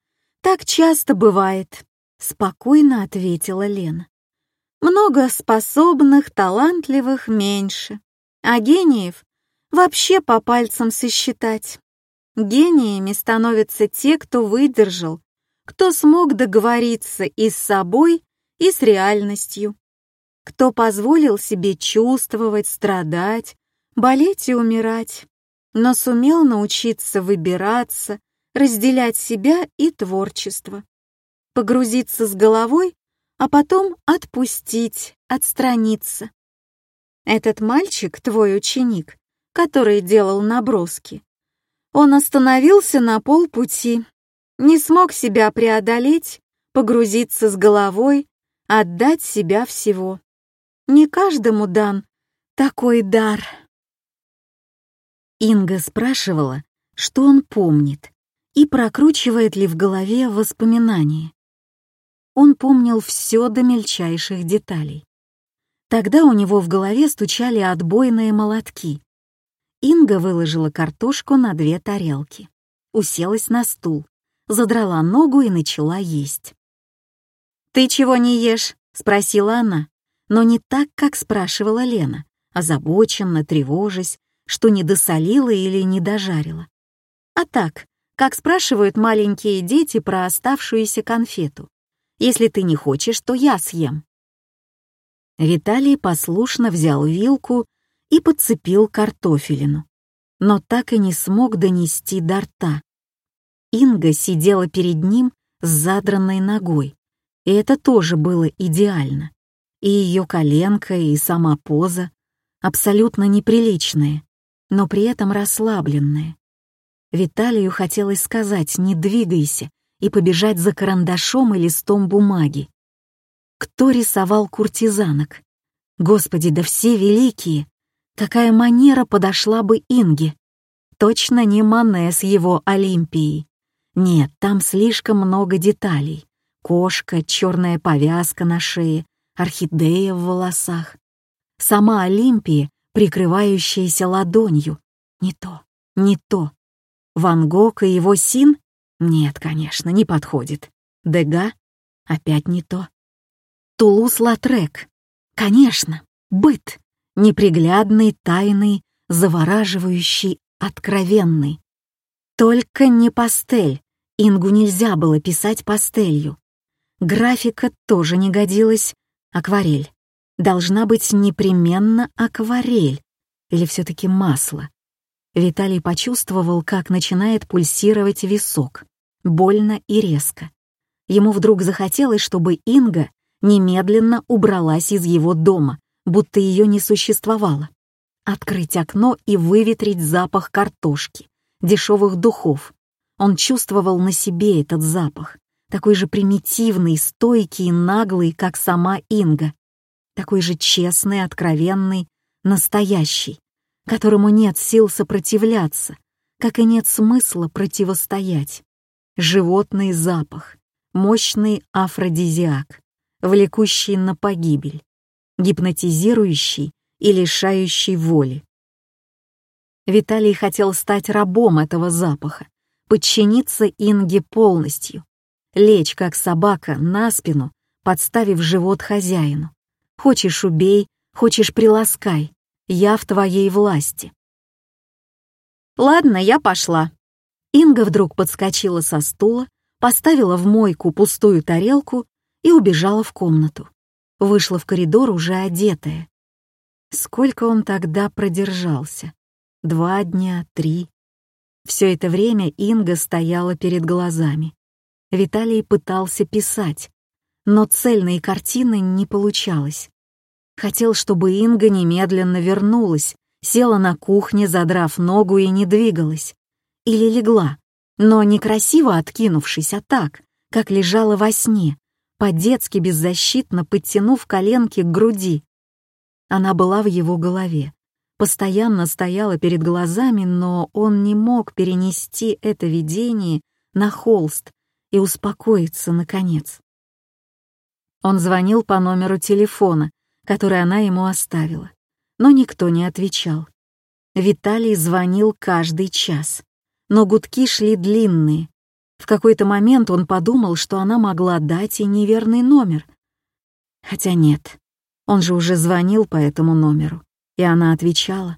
«Так часто бывает», — спокойно ответила Лена. «Много способных, талантливых меньше, а гениев вообще по пальцам сосчитать. Гениями становятся те, кто выдержал, кто смог договориться и с собой, и с реальностью, кто позволил себе чувствовать, страдать, болеть и умирать, но сумел научиться выбираться, разделять себя и творчество, погрузиться с головой, а потом отпустить, отстраниться. Этот мальчик, твой ученик, который делал наброски, он остановился на полпути, не смог себя преодолеть, погрузиться с головой, отдать себя всего. Не каждому дан такой дар. Инга спрашивала, что он помнит, и прокручивает ли в голове воспоминания. Он помнил все до мельчайших деталей. Тогда у него в голове стучали отбойные молотки. Инга выложила картошку на две тарелки, уселась на стул, задрала ногу и начала есть. «Ты чего не ешь?» — спросила она, но не так, как спрашивала Лена, озабоченно, тревожась, что не досолила или не дожарила. А так, как спрашивают маленькие дети про оставшуюся конфету. Если ты не хочешь, то я съем. Виталий послушно взял вилку и подцепил картофелину, но так и не смог донести до рта. Инга сидела перед ним с задранной ногой, и это тоже было идеально. И ее коленка, и сама поза абсолютно неприличные, но при этом расслабленные. Виталию хотелось сказать «не двигайся» и побежать за карандашом и листом бумаги. Кто рисовал куртизанок? Господи, да все великие! Какая манера подошла бы Инге? Точно не Мане с его Олимпией. Нет, там слишком много деталей. Кошка, черная повязка на шее, орхидея в волосах. Сама Олимпия, прикрывающаяся ладонью. Не то, не то. Ван Гог и его Син? Нет, конечно, не подходит. Дега? Опять не то. Тулуз-Лотрек? Конечно, быт. Неприглядный, тайный, завораживающий, откровенный. Только не пастель. Ингу нельзя было писать пастелью. Графика тоже не годилась. Акварель. Должна быть непременно акварель. Или все-таки масло. Виталий почувствовал, как начинает пульсировать висок, больно и резко. Ему вдруг захотелось, чтобы Инга немедленно убралась из его дома, будто ее не существовало. Открыть окно и выветрить запах картошки, дешевых духов. Он чувствовал на себе этот запах, такой же примитивный, стойкий и наглый, как сама Инга. Такой же честный, откровенный, настоящий которому нет сил сопротивляться, как и нет смысла противостоять. Животный запах, мощный афродизиак, влекущий на погибель, гипнотизирующий и лишающий воли. Виталий хотел стать рабом этого запаха, подчиниться Инге полностью, лечь как собака на спину, подставив живот хозяину. Хочешь — убей, хочешь — приласкай, я в твоей власти. Ладно, я пошла. Инга вдруг подскочила со стула, поставила в мойку пустую тарелку и убежала в комнату. Вышла в коридор уже одетая. Сколько он тогда продержался? Два дня, три. Все это время Инга стояла перед глазами. Виталий пытался писать, но цельной картины не получалось. Хотел, чтобы Инга немедленно вернулась, села на кухне, задрав ногу и не двигалась. Или легла, но не красиво откинувшись, а так, как лежала во сне, по-детски беззащитно подтянув коленки к груди. Она была в его голове, постоянно стояла перед глазами, но он не мог перенести это видение на холст и успокоиться, наконец. Он звонил по номеру телефона, который она ему оставила, но никто не отвечал. Виталий звонил каждый час, но гудки шли длинные. В какой-то момент он подумал, что она могла дать и неверный номер. Хотя нет, он же уже звонил по этому номеру, и она отвечала.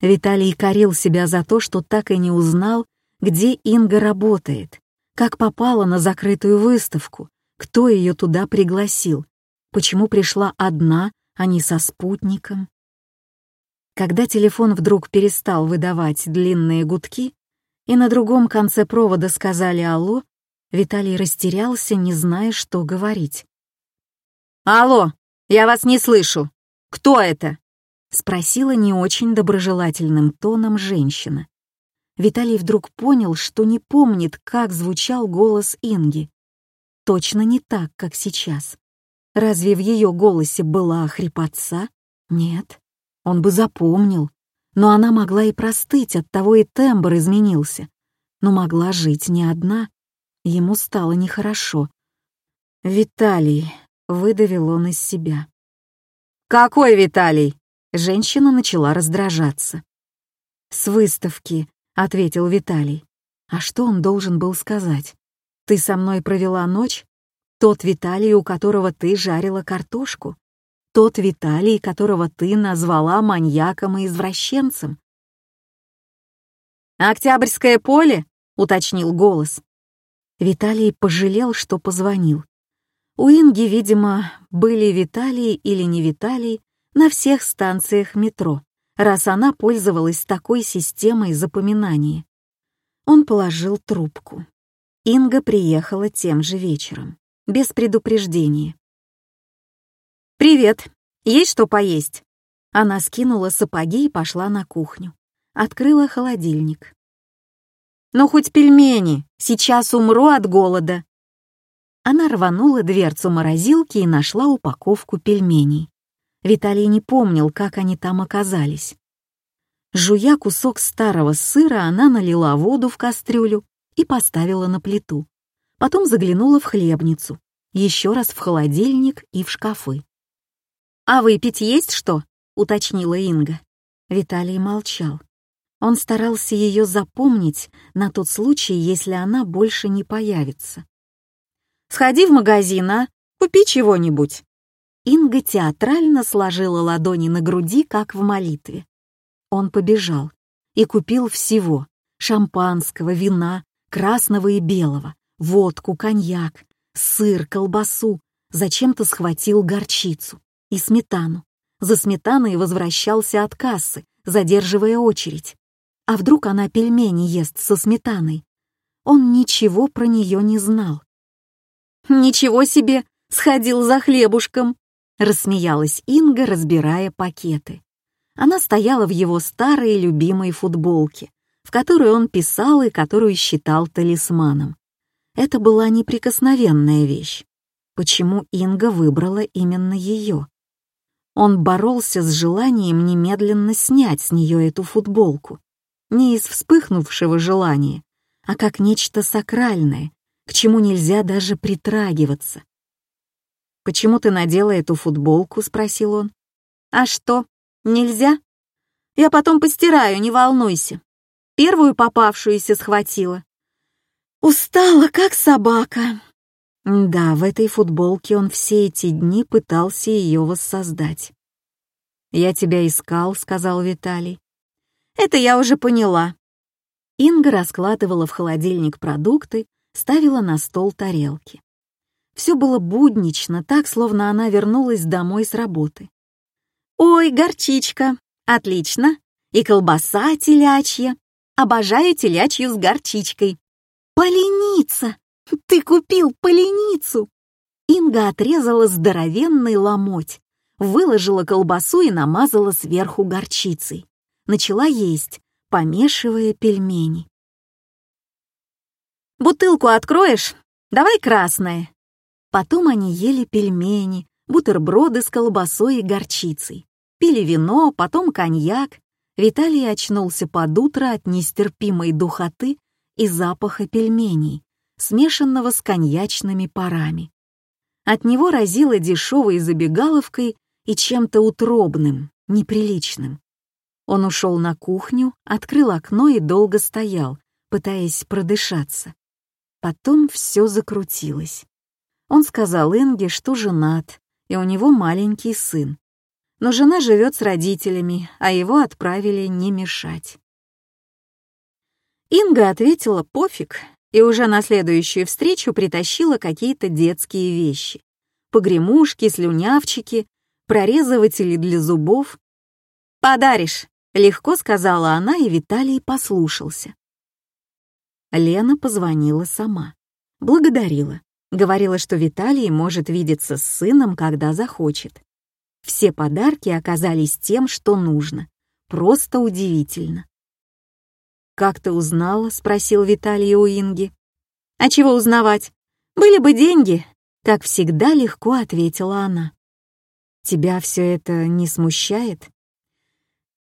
Виталий корил себя за то, что так и не узнал, где Инга работает, как попала на закрытую выставку, кто ее туда пригласил, почему пришла одна, а не со спутником. Когда телефон вдруг перестал выдавать длинные гудки, и на другом конце провода сказали «Алло», Виталий растерялся, не зная, что говорить. «Алло, я вас не слышу. Кто это?» — спросила не очень доброжелательным тоном женщина. Виталий вдруг понял, что не помнит, как звучал голос Инги. Точно не так, как сейчас. Разве в ее голосе была хрипотца? Нет, он бы запомнил. Но она могла и простыть, оттого и тембр изменился. Но могла жить не одна. Ему стало нехорошо. «Виталий», — выдавил он из себя. «Какой Виталий?» Женщина начала раздражаться. «С выставки», — ответил Виталий. А что он должен был сказать? «Ты со мной провела ночь? Тот Виталий, у которого ты жарила картошку? Тот Виталий, которого ты назвала маньяком и извращенцем?» «Октябрьское поле?» — уточнил голос. Виталий пожалел, что позвонил. У Инги, видимо, были Виталий или не Виталий на всех станциях метро раз она пользовалась такой системой запоминания. Он положил трубку. Инга приехала тем же вечером, без предупреждения. «Привет, есть что поесть?» Она скинула сапоги и пошла на кухню. Открыла холодильник. «Ну хоть пельмени, сейчас умру от голода». Она рванула дверцу морозилки и нашла упаковку пельменей. Виталий не помнил, как они там оказались. Жуя кусок старого сыра, она налила воду в кастрюлю и поставила на плиту. Потом заглянула в хлебницу, еще раз в холодильник и в шкафы. «А выпить есть что?» — уточнила Инга. Виталий молчал. Он старался ее запомнить на тот случай, если она больше не появится. «Сходи в магазин, а? Купи чего-нибудь». Инга театрально сложила ладони на груди, как в молитве. Он побежал и купил всего — шампанского, вина, красного и белого, водку, коньяк, сыр, колбасу, зачем-то схватил горчицу и сметану. За сметаной возвращался от кассы, задерживая очередь. А вдруг она пельмени ест со сметаной? Он ничего про нее не знал. «Ничего себе! Сходил за хлебушком!» Рассмеялась Инга, разбирая пакеты. Она стояла в его старой любимой футболке, в которой он писал и которую считал талисманом. Это была неприкосновенная вещь. Почему Инга выбрала именно ее? Он боролся с желанием немедленно снять с нее эту футболку. Не из вспыхнувшего желания, а как нечто сакральное, к чему нельзя даже притрагиваться. «Почему ты надела эту футболку?» — спросил он. «А что, нельзя? Я потом постираю, не волнуйся. Первую попавшуюся схватила. Устала, как собака». Да, в этой футболке он все эти дни пытался ее воссоздать. «Я тебя искал», — сказал Виталий. «Это я уже поняла». Инга раскладывала в холодильник продукты, ставила на стол тарелки. Все было буднично, так, словно она вернулась домой с работы. «Ой, горчичка! Отлично! И колбаса телячья! Обожаю телячью с горчичкой». «Поленица! Ты купил поленицу!» Инга отрезала здоровенный ломоть, выложила колбасу и намазала сверху горчицей. Начала есть, помешивая пельмени. «Бутылку откроешь? Давай красное». Потом они ели пельмени, бутерброды с колбасой и горчицей. Пили вино, потом коньяк. Виталий очнулся под утро от нестерпимой духоты и запаха пельменей, смешанного с коньячными парами. От него разило дешевой забегаловкой и чем-то утробным, неприличным. Он ушел на кухню, открыл окно и долго стоял, пытаясь продышаться. Потом все закрутилось. Он сказал Инге, что женат, и у него маленький сын. Но жена живет с родителями, а его отправили не мешать. Инга ответила «пофиг», и уже на следующую встречу притащила какие-то детские вещи. Погремушки, слюнявчики, прорезыватели для зубов. «Подаришь», — легко сказала она, и Виталий послушался. Лена позвонила сама. Благодарила. Говорила, что Виталий может видеться с сыном, когда захочет. Все подарки оказались тем, что нужно. Просто удивительно. «Как ты узнала?» — спросил Виталий у Инги. «А чего узнавать? Были бы деньги!» Как всегда легко ответила она. «Тебя все это не смущает?»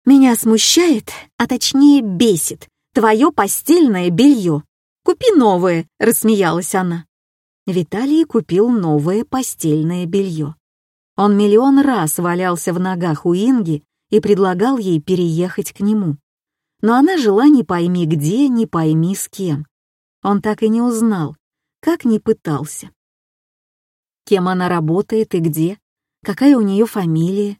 «Меня смущает, а точнее бесит, твое постельное белье. Купи новое!» — рассмеялась она. Виталий купил новое постельное белье. Он миллион раз валялся в ногах у Инги и предлагал ей переехать к нему но она жила не пойми где, не пойми с кем. Он так и не узнал, как не пытался. Кем она работает и где, какая у нее фамилия.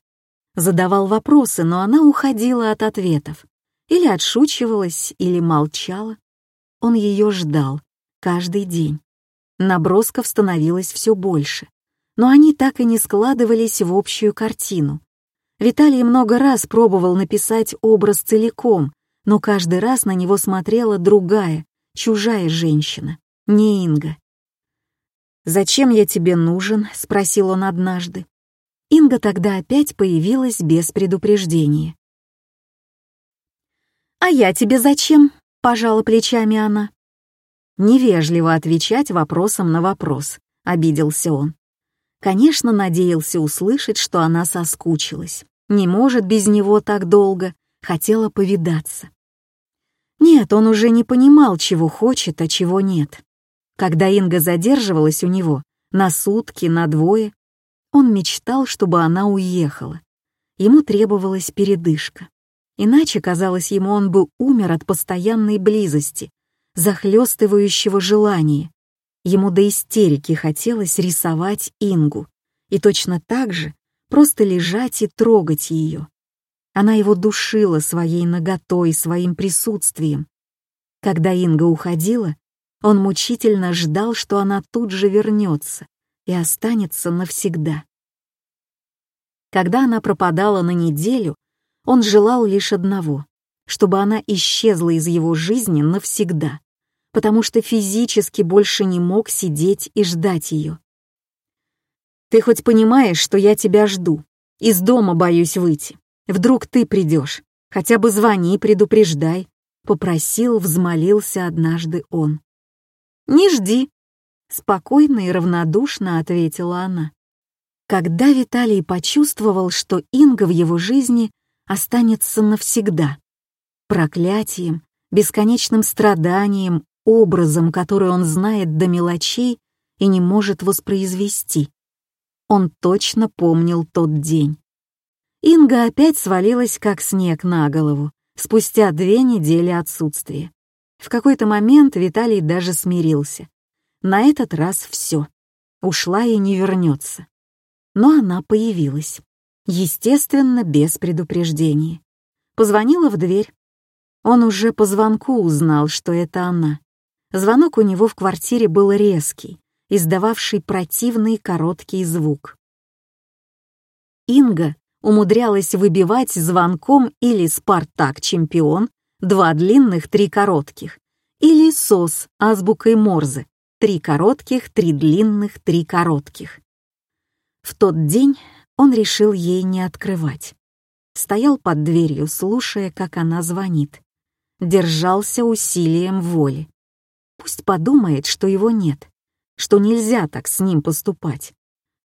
Задавал вопросы, но она уходила от ответов. Или отшучивалась, или молчала. Он ее ждал каждый день. Набросков становилось все больше, но они так и не складывались в общую картину. Виталий много раз пробовал написать образ целиком, но каждый раз на него смотрела другая, чужая женщина, не Инга. «Зачем я тебе нужен?» — спросил он однажды. Инга тогда опять появилась без предупреждения. «А я тебе зачем?» — пожала плечами она. Невежливо отвечать вопросом на вопрос, — обиделся он. Конечно, надеялся услышать, что она соскучилась. Не может без него так долго, хотела повидаться. Нет, он уже не понимал, чего хочет, а чего нет. Когда Инга задерживалась у него на сутки, на двое, он мечтал, чтобы она уехала. Ему требовалась передышка. Иначе, казалось ему, он бы умер от постоянной близости, захлестывающего желания. Ему до истерики хотелось рисовать Ингу и точно так же просто лежать и трогать ее. Она его душила своей наготой, своим присутствием. Когда Инга уходила, он мучительно ждал, что она тут же вернется и останется навсегда. Когда она пропадала на неделю, он желал лишь одного — чтобы она исчезла из его жизни навсегда, потому что физически больше не мог сидеть и ждать ее. «Ты хоть понимаешь, что я тебя жду? Из дома боюсь выйти. Вдруг ты придешь, хотя бы звони, предупреждай», — попросил, взмолился однажды он. «Не жди», — спокойно и равнодушно ответила она. Когда Виталий почувствовал, что Инга в его жизни останется навсегда, проклятием, бесконечным страданием, образом, который он знает до мелочей и не может воспроизвести. Он точно помнил тот день. Инга опять свалилась как снег на голову, спустя две недели отсутствия. В какой-то момент Виталий даже смирился. На этот раз все. Ушла и не вернется. Но она появилась. Естественно, без предупреждения. Позвонила в дверь. Он уже по звонку узнал, что это она. Звонок у него в квартире был резкий, издававший противный короткий звук. Инга умудрялась выбивать звонком или «Спартак чемпион», два длинных, три коротких, или СОС азбукой Морзе, три коротких, три длинных, три коротких. В тот день он решил ей не открывать. Стоял под дверью, слушая, как она звонит. Держался усилием воли. Пусть подумает, что его нет, что нельзя так с ним поступать.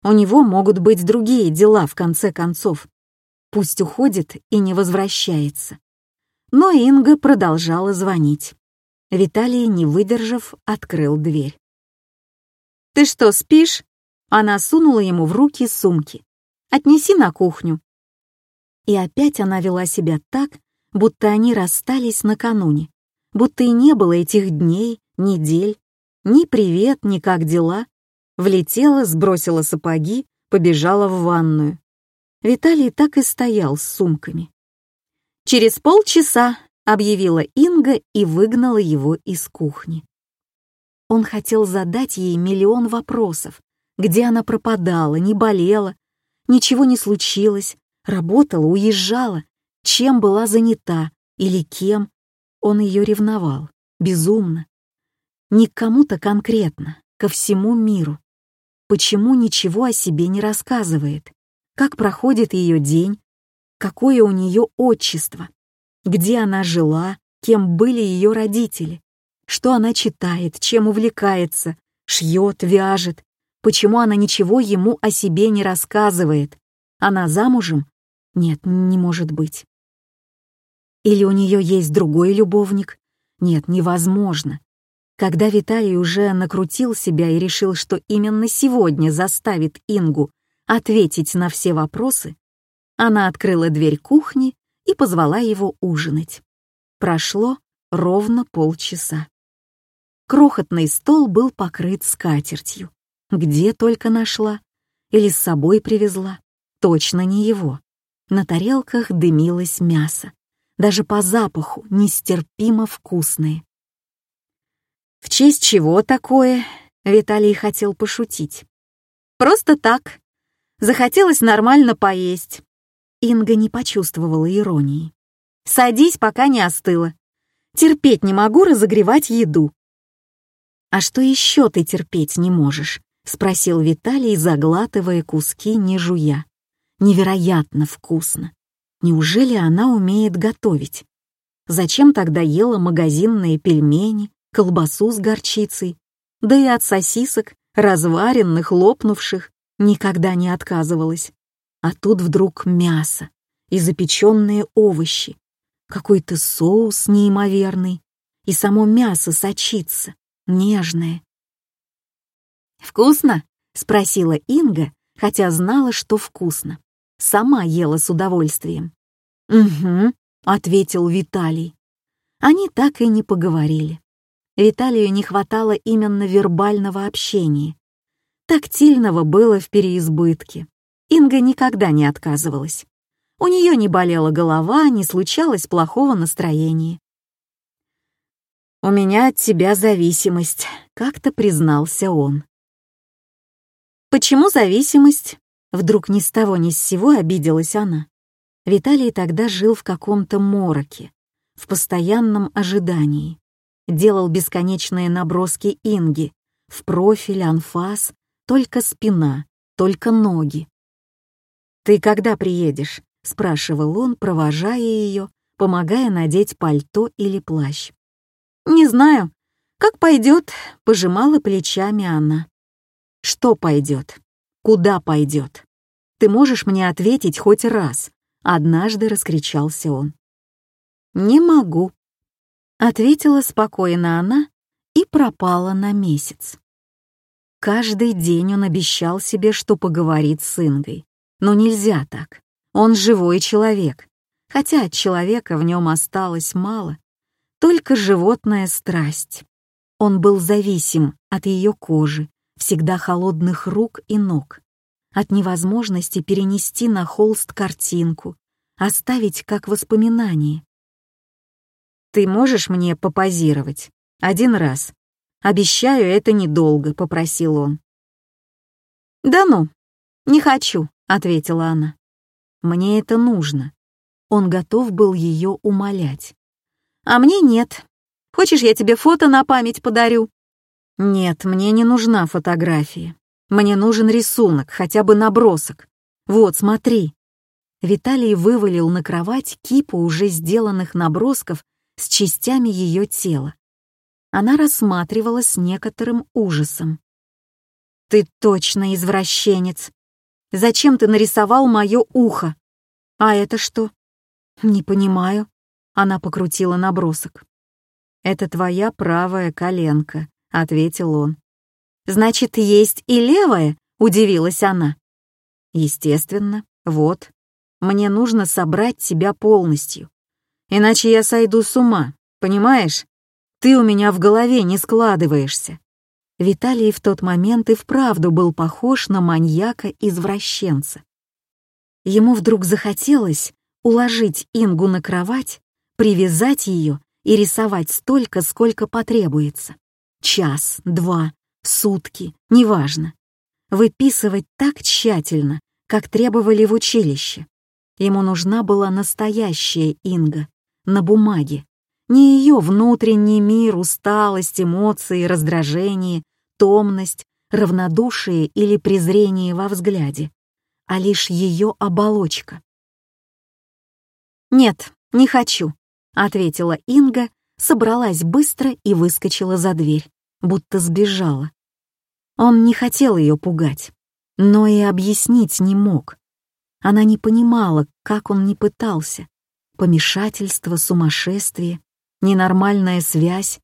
У него могут быть другие дела, в конце концов. Пусть уходит и не возвращается. Но Инга продолжала звонить. Виталий, не выдержав, открыл дверь. «Ты что, спишь?» Она сунула ему в руки сумки. «Отнеси на кухню». И опять она вела себя так, будто они расстались накануне, будто и не было этих дней, недель, ни привет, ни как дела. Влетела, сбросила сапоги, побежала в ванную. Виталий так и стоял с сумками. «Через полчаса», — объявила Инга и выгнала его из кухни. Он хотел задать ей миллион вопросов. Где она пропадала, не болела, ничего не случилось, работала, уезжала, чем была занята или кем. Он ее ревновал, безумно. Не к кому-то конкретно, ко всему миру. Почему ничего о себе не рассказывает? Как проходит ее день? Какое у нее отчество? Где она жила? Кем были ее родители? Что она читает, чем увлекается, шьет, вяжет, почему она ничего ему о себе не рассказывает. Она замужем? Нет, не может быть. Или у нее есть другой любовник? Нет, невозможно. Когда Виталий уже накрутил себя и решил, что именно сегодня заставит Ингу ответить на все вопросы, она открыла дверь кухни и позвала его ужинать. Прошло ровно полчаса. Крохотный стол был покрыт скатертью. Где только нашла. Или с собой привезла. Точно не его. На тарелках дымилось мясо. Даже по запаху нестерпимо вкусное. В честь чего такое? Виталий хотел пошутить. Просто так. Захотелось нормально поесть. Инга не почувствовала иронии. Садись, пока не остыло. Терпеть не могу разогревать еду. «А что еще ты терпеть не можешь?» — спросил Виталий, заглатывая куски, не жуя. «Невероятно вкусно! Неужели она умеет готовить? Зачем тогда ела магазинные пельмени, колбасу с горчицей? Да и от сосисок, разваренных, лопнувших, никогда не отказывалась. А тут вдруг мясо и запеченные овощи, какой-то соус неимоверный, и само мясо сочится нежное. «Вкусно?» — спросила Инга, хотя знала, что вкусно. Сама ела с удовольствием. «Угу», — ответил Виталий. Они так и не поговорили. Виталию не хватало именно вербального общения. Тактильного было в переизбытке. Инга никогда не отказывалась. У нее не болела голова, не случалось плохого настроения. «У меня от тебя зависимость», — как-то признался он. «Почему зависимость?» Вдруг ни с того ни с сего обиделась она. Виталий тогда жил в каком-то мороке, в постоянном ожидании. Делал бесконечные наброски инги, в профиль, анфас, только спина, только ноги. «Ты когда приедешь?» — спрашивал он, провожая ее, помогая надеть пальто или плащ. «Не знаю. Как пойдет?» — пожимала плечами она. «Что пойдет? Куда пойдет? Ты можешь мне ответить хоть раз?» — однажды раскричался он. «Не могу», — ответила спокойно она и пропала на месяц. Каждый день он обещал себе, что поговорит с Ингой. Но нельзя так. Он живой человек, хотя от человека в нем осталось мало только животная страсть. Он был зависим от ее кожи, всегда холодных рук и ног, от невозможности перенести на холст картинку, оставить как воспоминание. «Ты можешь мне попозировать? Один раз. Обещаю, это недолго», — попросил он. «Да ну, не хочу», — ответила она. «Мне это нужно». Он готов был ее умолять. А мне нет. Хочешь, я тебе фото на память подарю? Нет, мне не нужна фотография. Мне нужен рисунок, хотя бы набросок. Вот, смотри. Виталий вывалил на кровать кипу уже сделанных набросков с частями ее тела. Она рассматривала с некоторым ужасом. «Ты точно извращенец. Зачем ты нарисовал мое ухо? А это что?» «Не понимаю», — она покрутила набросок. «Это твоя правая коленка», — ответил он. «Значит, есть и левая?» — удивилась она. «Естественно, вот. Мне нужно собрать тебя полностью. Иначе я сойду с ума, понимаешь? Ты у меня в голове не складываешься». Виталий в тот момент и вправду был похож на маньяка-извращенца. Ему вдруг захотелось уложить Ингу на кровать, привязать ее и рисовать столько, сколько потребуется. Час, два, сутки, неважно. Выписывать так тщательно, как требовали в училище. Ему нужна была настоящая Инга, на бумаге. Не ее внутренний мир, усталость, эмоции, раздражение, томность, равнодушие или презрение во взгляде, а лишь ее оболочка, «Нет, не хочу», — ответила Инга, собралась быстро и выскочила за дверь, будто сбежала. Он не хотел ее пугать, но и объяснить не мог. Она не понимала, как он не пытался. Помешательство, сумасшествие, ненормальная связь,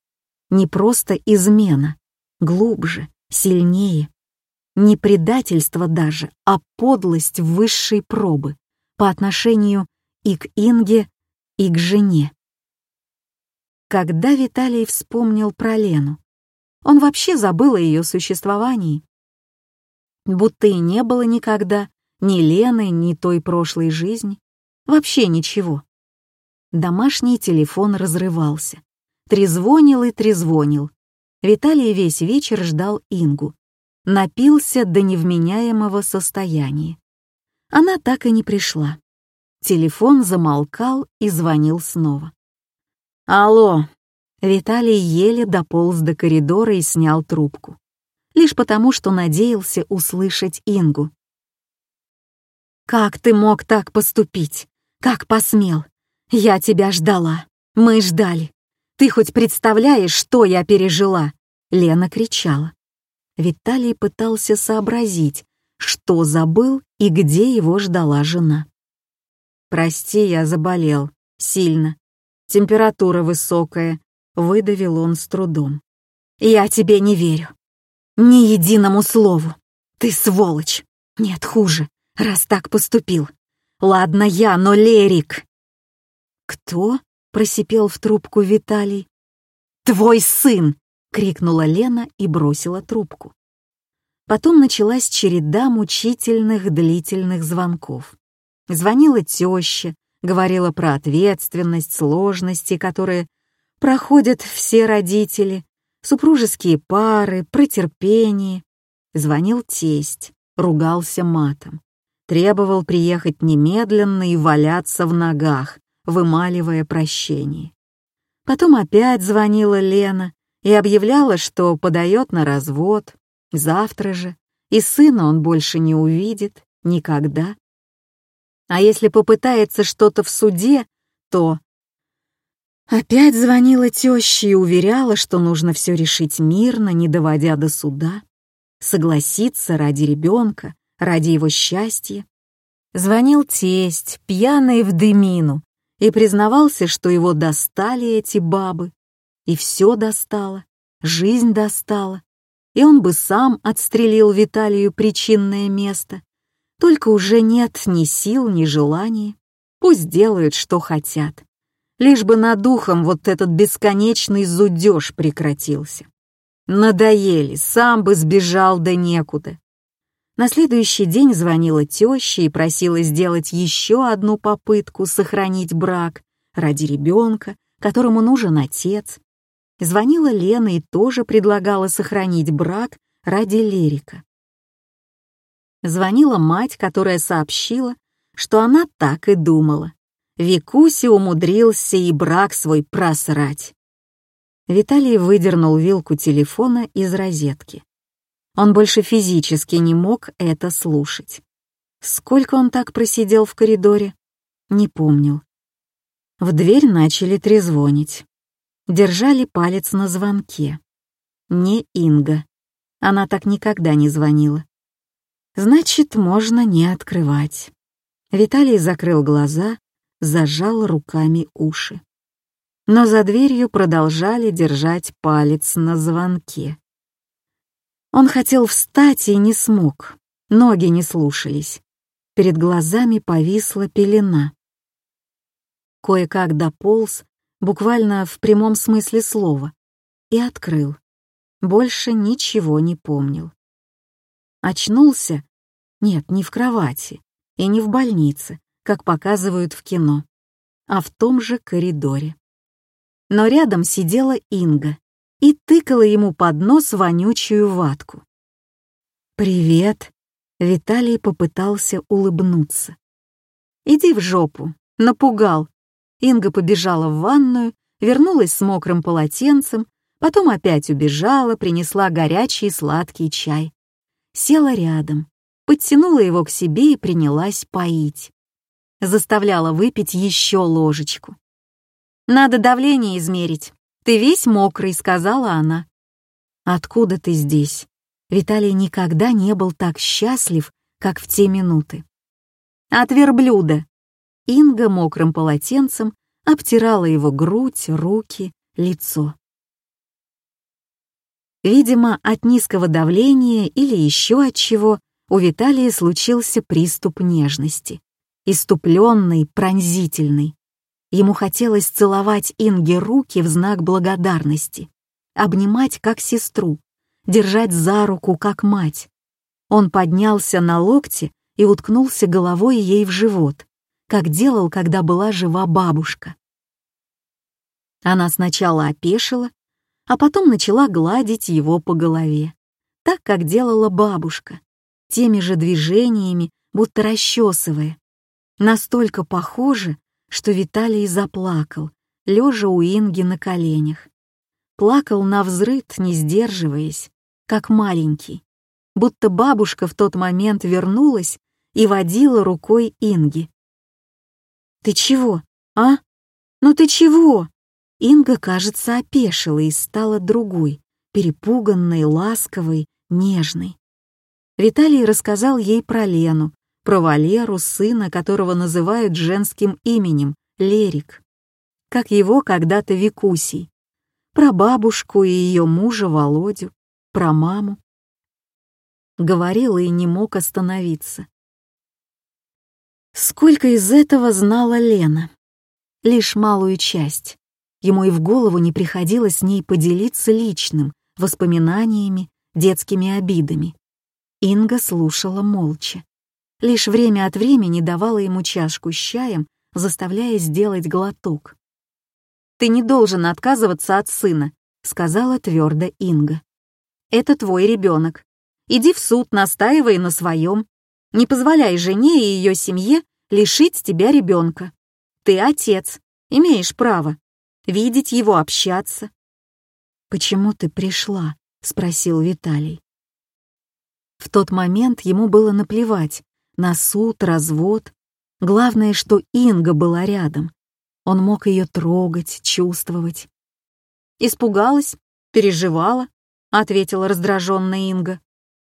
не просто измена, глубже, сильнее. Не предательство даже, а подлость высшей пробы по отношению и к Инге, и к жене. Когда Виталий вспомнил про Лену, он вообще забыл о ее существовании. Будто и не было никогда ни Лены, ни той прошлой жизни, вообще ничего. Домашний телефон разрывался. Трезвонил и трезвонил. Виталий весь вечер ждал Ингу. Напился до невменяемого состояния. Она так и не пришла. Телефон замолкал и звонил снова. «Алло!» Виталий еле дополз до коридора и снял трубку. Лишь потому, что надеялся услышать Ингу. «Как ты мог так поступить? Как посмел? Я тебя ждала. Мы ждали. Ты хоть представляешь, что я пережила?» Лена кричала. Виталий пытался сообразить, что забыл и где его ждала жена. «Прости, я заболел. Сильно. Температура высокая», — выдавил он с трудом. «Я тебе не верю. Ни единому слову. Ты сволочь. Нет, хуже, раз так поступил. Ладно я, но Лерик». «Кто?» — просипел в трубку Виталий. «Твой сын!» — крикнула Лена и бросила трубку. Потом началась череда мучительных длительных звонков. Звонила теща, говорила про ответственность, сложности, которые проходят все родители, супружеские пары, про терпение. Звонил тесть, ругался матом. Требовал приехать немедленно и валяться в ногах, вымаливая прощение. Потом опять звонила Лена и объявляла, что подает на развод, завтра же, и сына он больше не увидит никогда. А если попытается что-то в суде, то... Опять звонила теща и уверяла, что нужно все решить мирно, не доводя до суда. Согласиться ради ребенка, ради его счастья. Звонил тесть, пьяный в дымину, и признавался, что его достали эти бабы. И все достало, жизнь достала. И он бы сам отстрелил Виталию причинное место, только уже нет ни сил, ни желания. Пусть делают, что хотят. Лишь бы над духом вот этот бесконечный зудеж прекратился. Надоели, сам бы сбежал да некуда. На следующий день звонила теща и просила сделать еще одну попытку сохранить брак ради ребенка, которому нужен отец. Звонила Лена и тоже предлагала сохранить брак ради Лерика. Звонила мать, которая сообщила, что она так и думала. Викуси умудрился и брак свой просрать. Виталий выдернул вилку телефона из розетки. Он больше физически не мог это слушать. Сколько он так просидел в коридоре? Не помнил. В дверь начали трезвонить. Держали палец на звонке. Не Инга. Она так никогда не звонила. Значит, можно не открывать. Виталий закрыл глаза, зажал руками уши. Но за дверью продолжали держать палец на звонке. Он хотел встать и не смог. Ноги не слушались. Перед глазами повисла пелена. Кое-как дополз, буквально в прямом смысле слова, и открыл. Больше ничего не помнил. Очнулся? Нет, не в кровати и не в больнице, как показывают в кино, а в том же коридоре. Но рядом сидела Инга и тыкала ему под нос вонючую ватку. «Привет», Виталий попытался улыбнуться. «Иди в жопу, напугал». Инга побежала в ванную, вернулась с мокрым полотенцем, потом опять убежала, принесла горячий сладкий чай. Села рядом, подтянула его к себе и принялась поить. Заставляла выпить еще ложечку. «Надо давление измерить. Ты весь мокрый», — сказала она. «Откуда ты здесь?» Виталий никогда не был так счастлив, как в те минуты. От верблюда. Инга мокрым полотенцем обтирала его грудь, руки, лицо. Видимо, от низкого давления или еще от чего у Виталия случился приступ нежности. Иступленный, пронзительный. Ему хотелось целовать Инге руки в знак благодарности, обнимать как сестру, держать за руку, как мать. Он поднялся на локте и уткнулся головой ей в живот, как делал, когда была жива бабушка. Она сначала опешила, а потом начала гладить его по голове, так, как делала бабушка, теми же движениями, будто расчесывая. Настолько похоже, что Виталий заплакал, лежа у Инги на коленях. Плакал на взрыд, не сдерживаясь, как маленький, будто бабушка в тот момент вернулась и водила рукой Инги. «Ты чего, а? Ну ты чего?» Инга, кажется, опешила и стала другой, перепуганной, ласковой, нежной. Виталий рассказал ей про Лену, про Валеру, сына, которого называют женским именем — Лерик, как его когда-то Викусий, про бабушку и ее мужа Володю, про маму. Говорил и не мог остановиться. Сколько из этого знала Лена? Лишь малую часть. Ему и в голову не приходилось с ней поделиться личным, воспоминаниями, детскими обидами. Инга слушала молча. Лишь время от времени давала ему чашку с чаем, заставляя сделать глоток. «Ты не должен отказываться от сына», — сказала твердо Инга. Это твой ребенок. Иди в суд, настаивай на своем. Не позволяй жене и ее семье лишить тебя ребенка. Ты отец, имеешь право. Видеть его, общаться. «Почему ты пришла?» — спросил Виталий. В тот момент ему было наплевать на суд, развод. Главное, что Инга была рядом. Он мог ее трогать, чувствовать. Испугалась, переживала, ответила раздраженная Инга.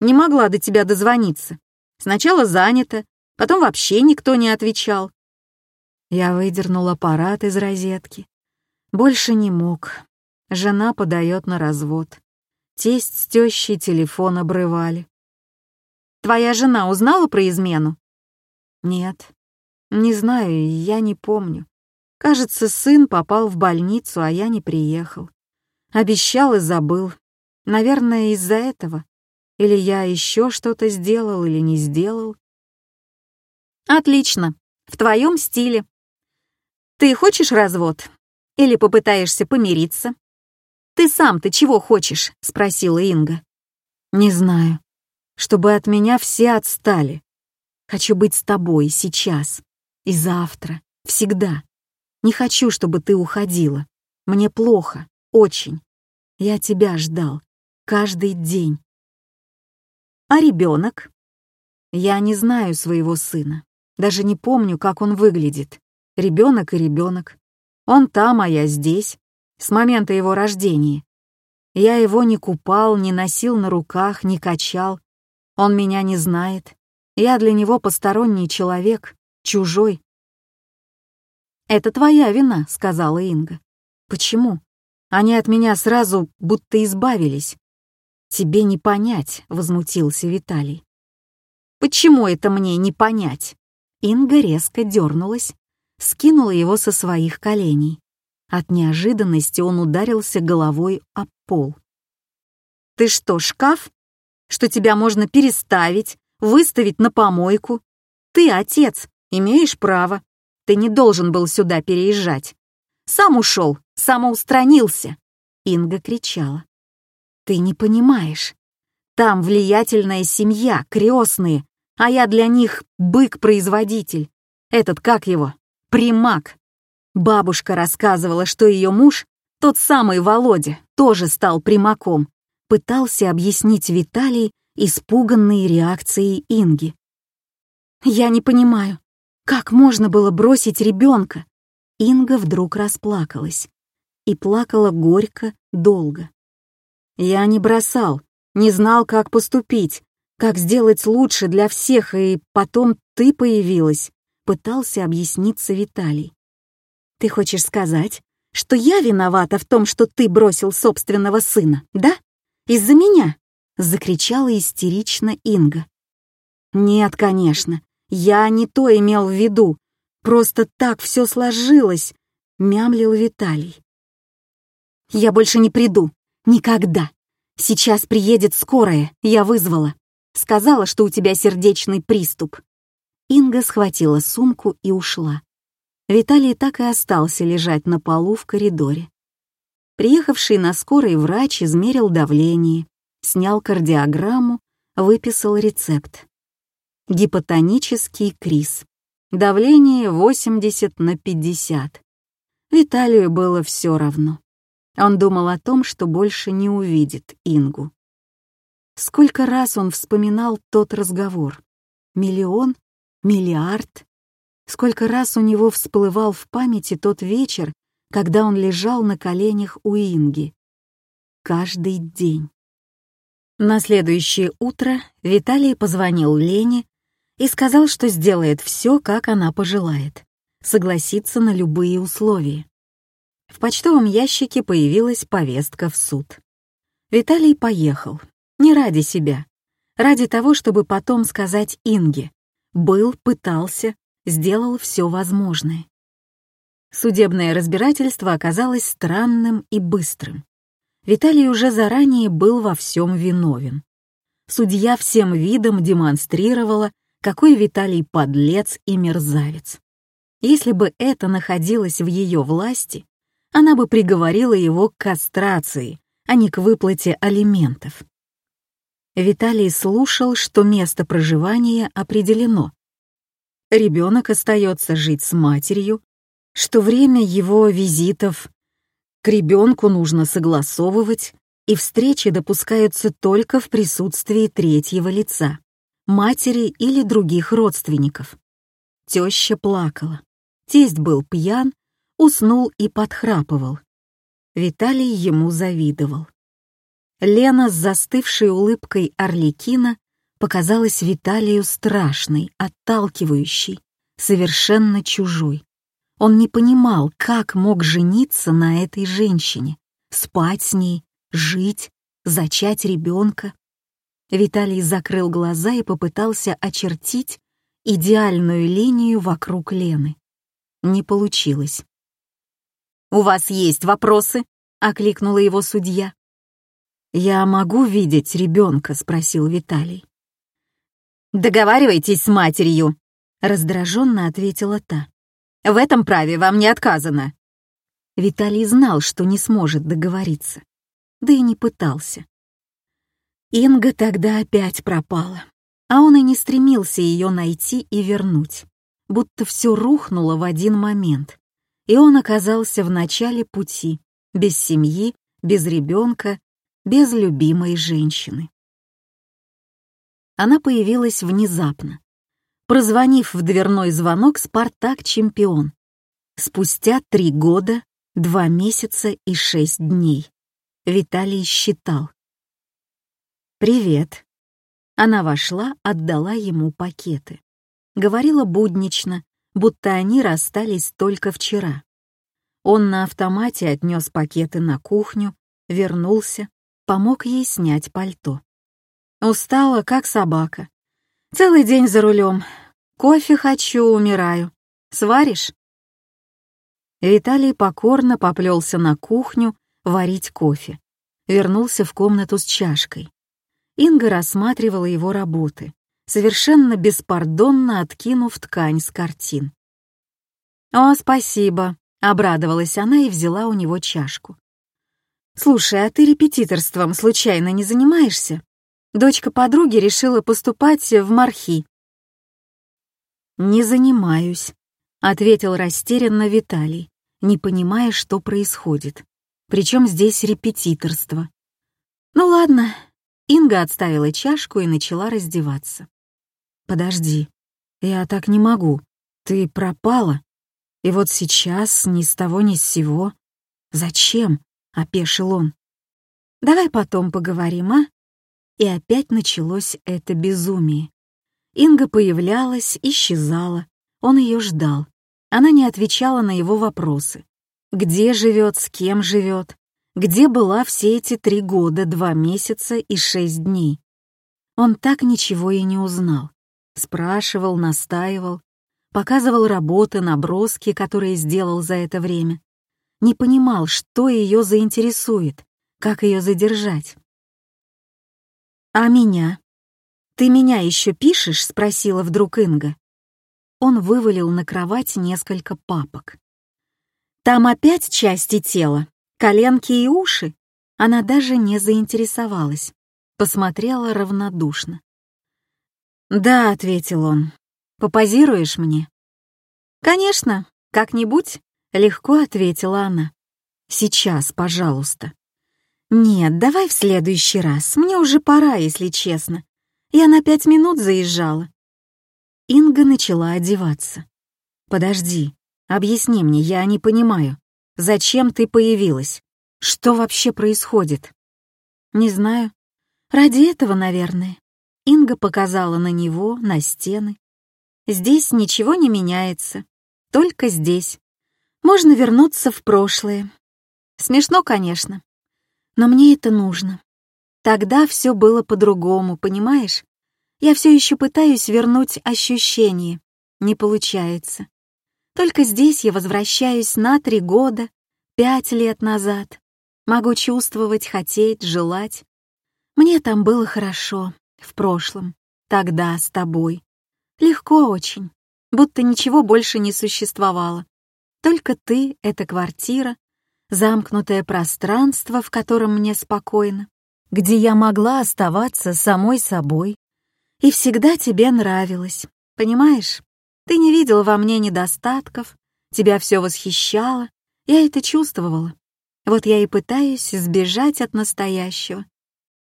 «Не могла до тебя дозвониться. Сначала занято, потом вообще никто не отвечал». Я выдернул аппарат из розетки. Больше не мог. Жена подает на развод. Тесть с тещей телефон обрывали. «Твоя жена узнала про измену?» «Нет. Не знаю, я не помню. Кажется, сын попал в больницу, а я не приехал. Обещал и забыл. Наверное, из-за этого. Или я еще что-то сделал или не сделал. Отлично. В твоем стиле. Ты хочешь развод? Или попытаешься помириться? Ты сам-то чего хочешь? Спросила Инга. Не знаю. Чтобы от меня все отстали. Хочу быть с тобой сейчас и завтра, Всегда. Не хочу, чтобы ты уходила. Мне плохо. Очень. Я тебя ждал. Каждый день. А ребенок? Я не знаю своего сына. Даже не помню, как он выглядит. Ребенок и ребенок. Он там, а я здесь. С момента его рождения. Я его не купал, не носил на руках, не качал. Он меня не знает. Я для него посторонний человек, чужой. «Это твоя вина», — сказала Инга. «Почему? Они от меня сразу будто избавились». «Тебе не понять», — возмутился Виталий. «Почему это мне не понять?» Инга резко дернулась, скинула его со своих коленей. От неожиданности он ударился головой об пол. «Ты что, шкаф? Что тебя можно переставить, выставить на помойку? Ты отец, имеешь право. Ты не должен был сюда переезжать. Сам ушел, самоустранился!» Инга кричала. «Ты не понимаешь. Там влиятельная семья, крестные, а я для них бык-производитель. Этот, как его, примак. Бабушка рассказывала, что ее муж, тот самый Володя, тоже стал примаком. Пытался объяснить Виталий испуганные реакции Инги. «Я не понимаю, как можно было бросить ребенка?» Инга вдруг расплакалась. И плакала горько, долго. «Я не бросал, не знал, как поступить, как сделать лучше для всех, и потом ты появилась», — пытался объясниться Виталий. «Ты хочешь сказать, что я виновата в том, что ты бросил собственного сына, да? Из-за меня?» — закричала истерично Инга. «Нет, конечно, я не то имел в виду. Просто так все сложилось», — мямлил Виталий. «Я больше не приду. Никогда. Сейчас приедет скорая, я вызвала. Сказала, что у тебя сердечный приступ». Инга схватила сумку и ушла. Виталий так и остался лежать на полу в коридоре. Приехавший на скорой врач измерил давление, снял кардиограмму, выписал рецепт. Гипотонический криз. Давление 80 на 50. Виталию было все равно. Он думал о том, что больше не увидит Ингу. Сколько раз он вспоминал тот разговор? Миллион? Миллиард? Сколько раз у него всплывал в памяти тот вечер, когда он лежал на коленях у Инги? Каждый день. На следующее утро Виталий позвонил Лене и сказал, что сделает все, как она пожелает, согласится на любые условия. В почтовом ящике появилась повестка в суд. Виталий поехал, не ради себя, ради того, чтобы потом сказать Инге. Был, пытался, сделал все возможное. Судебное разбирательство оказалось странным и быстрым. Виталий уже заранее был во всем виновен. Судья всем видом демонстрировала, какой Виталий подлец и мерзавец. Если бы это находилось в ее власти, она бы приговорила его к кастрации, а не к выплате алиментов. Виталий слушал, что место проживания определено. Ребенок остается жить с матерью, что время его визитов к ребенку нужно согласовывать, и встречи допускаются только в присутствии третьего лица, матери или других родственников. Теща плакала. Тесть был пьян, уснул и подхрапывал. Виталий ему завидовал. Лена с застывшей улыбкой Орликина показалась Виталию страшной, отталкивающей, совершенно чужой. Он не понимал, как мог жениться на этой женщине, спать с ней, жить, зачать ребенка. Виталий закрыл глаза и попытался очертить идеальную линию вокруг Лены. Не получилось. «У вас есть вопросы?» — окликнула его судья. «Я могу видеть ребенка?» — спросил Виталий. «Договаривайтесь с матерью», — раздраженно ответила та. «В этом праве вам не отказано». Виталий знал, что не сможет договориться, да и не пытался. Инга тогда опять пропала, а он и не стремился ее найти и вернуть. будто все рухнуло в один момент, и он оказался в начале пути, без семьи, без ребенка, без любимой женщины. Она появилась внезапно. Прозвонив в дверной звонок, Спартак чемпион. Спустя три года, два месяца и шесть дней. Виталий считал. «Привет». Она вошла, отдала ему пакеты. Говорила буднично, будто они расстались только вчера. Он на автомате отнес пакеты на кухню, вернулся, помог ей снять пальто. Устала, как собака. Целый день за рулем. Кофе хочу, умираю. Сваришь? Виталий покорно поплелся на кухню варить кофе. Вернулся в комнату с чашкой. Инга рассматривала его работы, совершенно беспардонно откинув ткань с картин. «О, спасибо», — обрадовалась она и взяла у него чашку. «Слушай, а ты репетиторством случайно не занимаешься? Дочка подруги решила поступать в Мархи». «Не занимаюсь», — ответил растерянно Виталий, не понимая, что происходит. Причем здесь репетиторство. «Ну ладно». Инга отставила чашку и начала раздеваться. «Подожди, я так не могу. Ты пропала. И вот сейчас ни с того ни с сего. Зачем?» — опешил он. «Давай потом поговорим, а?» И опять началось это безумие. Инга появлялась, исчезала. Он ее ждал. Она не отвечала на его вопросы. Где живет, с кем живет, где была все эти три года, два месяца и шесть дней. Он так ничего и не узнал. Спрашивал, настаивал, показывал работы, наброски, которые сделал за это время. Не понимал, что ее заинтересует, как ее задержать. «А меня? Ты меня еще пишешь?» — спросила вдруг Инга. Он вывалил на кровать несколько папок. «Там опять части тела, коленки и уши?» Она даже не заинтересовалась, посмотрела равнодушно. «Да», — ответил он, — «попозируешь мне?» «Конечно, как-нибудь», — легко ответила она. «Сейчас, пожалуйста». «Нет, давай в следующий раз, мне уже пора, если честно. Я на пять минут заезжала». Инга начала одеваться. «Подожди, объясни мне, я не понимаю. Зачем ты появилась? Что вообще происходит?» «Не знаю. Ради этого, наверное. Инга показала на него, на стены. Здесь ничего не меняется, только здесь. Можно вернуться в прошлое. Смешно, конечно, но мне это нужно. Тогда все было по-другому, понимаешь? Я все еще пытаюсь вернуть ощущение. Не получается. Только здесь я возвращаюсь на три года, пять лет назад. Могу чувствовать, хотеть, желать. Мне там было хорошо в прошлом, тогда с тобой. Легко очень, будто ничего больше не существовало. Только ты, эта квартира, замкнутое пространство, в котором мне спокойно, где я могла оставаться самой собой. И всегда тебе нравилось, понимаешь? Ты не видел во мне недостатков, тебя все восхищало, я это чувствовала. Вот я и пытаюсь сбежать от настоящего.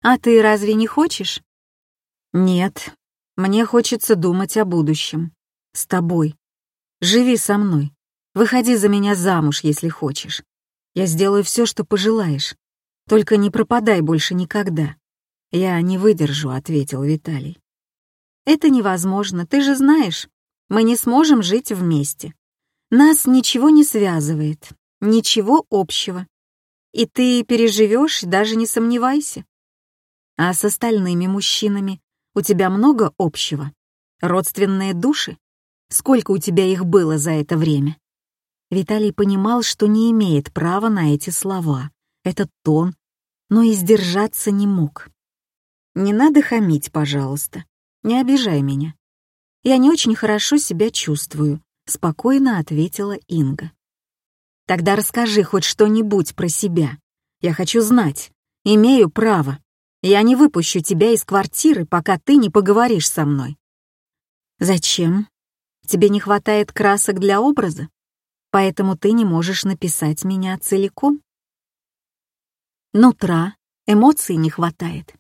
А ты разве не хочешь? Нет, мне хочется думать о будущем. С тобой. Живи со мной. Выходи за меня замуж, если хочешь. Я сделаю все, что пожелаешь. Только не пропадай больше никогда. Я не выдержу, ответил Виталий. Это невозможно, ты же знаешь. Мы не сможем жить вместе. Нас ничего не связывает, ничего общего. И ты переживешь, даже не сомневайся. А с остальными мужчинами у тебя много общего? Родственные души? Сколько у тебя их было за это время?» Виталий понимал, что не имеет права на эти слова, этот тон, но и сдержаться не мог. «Не надо хамить, пожалуйста. Не обижай меня. Я не очень хорошо себя чувствую», — спокойно ответила Инга. «Тогда расскажи хоть что-нибудь про себя. Я хочу знать. Имею право». Я не выпущу тебя из квартиры, пока ты не поговоришь со мной». «Зачем?» Тебе не хватает красок для образа? Поэтому ты не можешь написать меня целиком? Нутра, эмоций не хватает.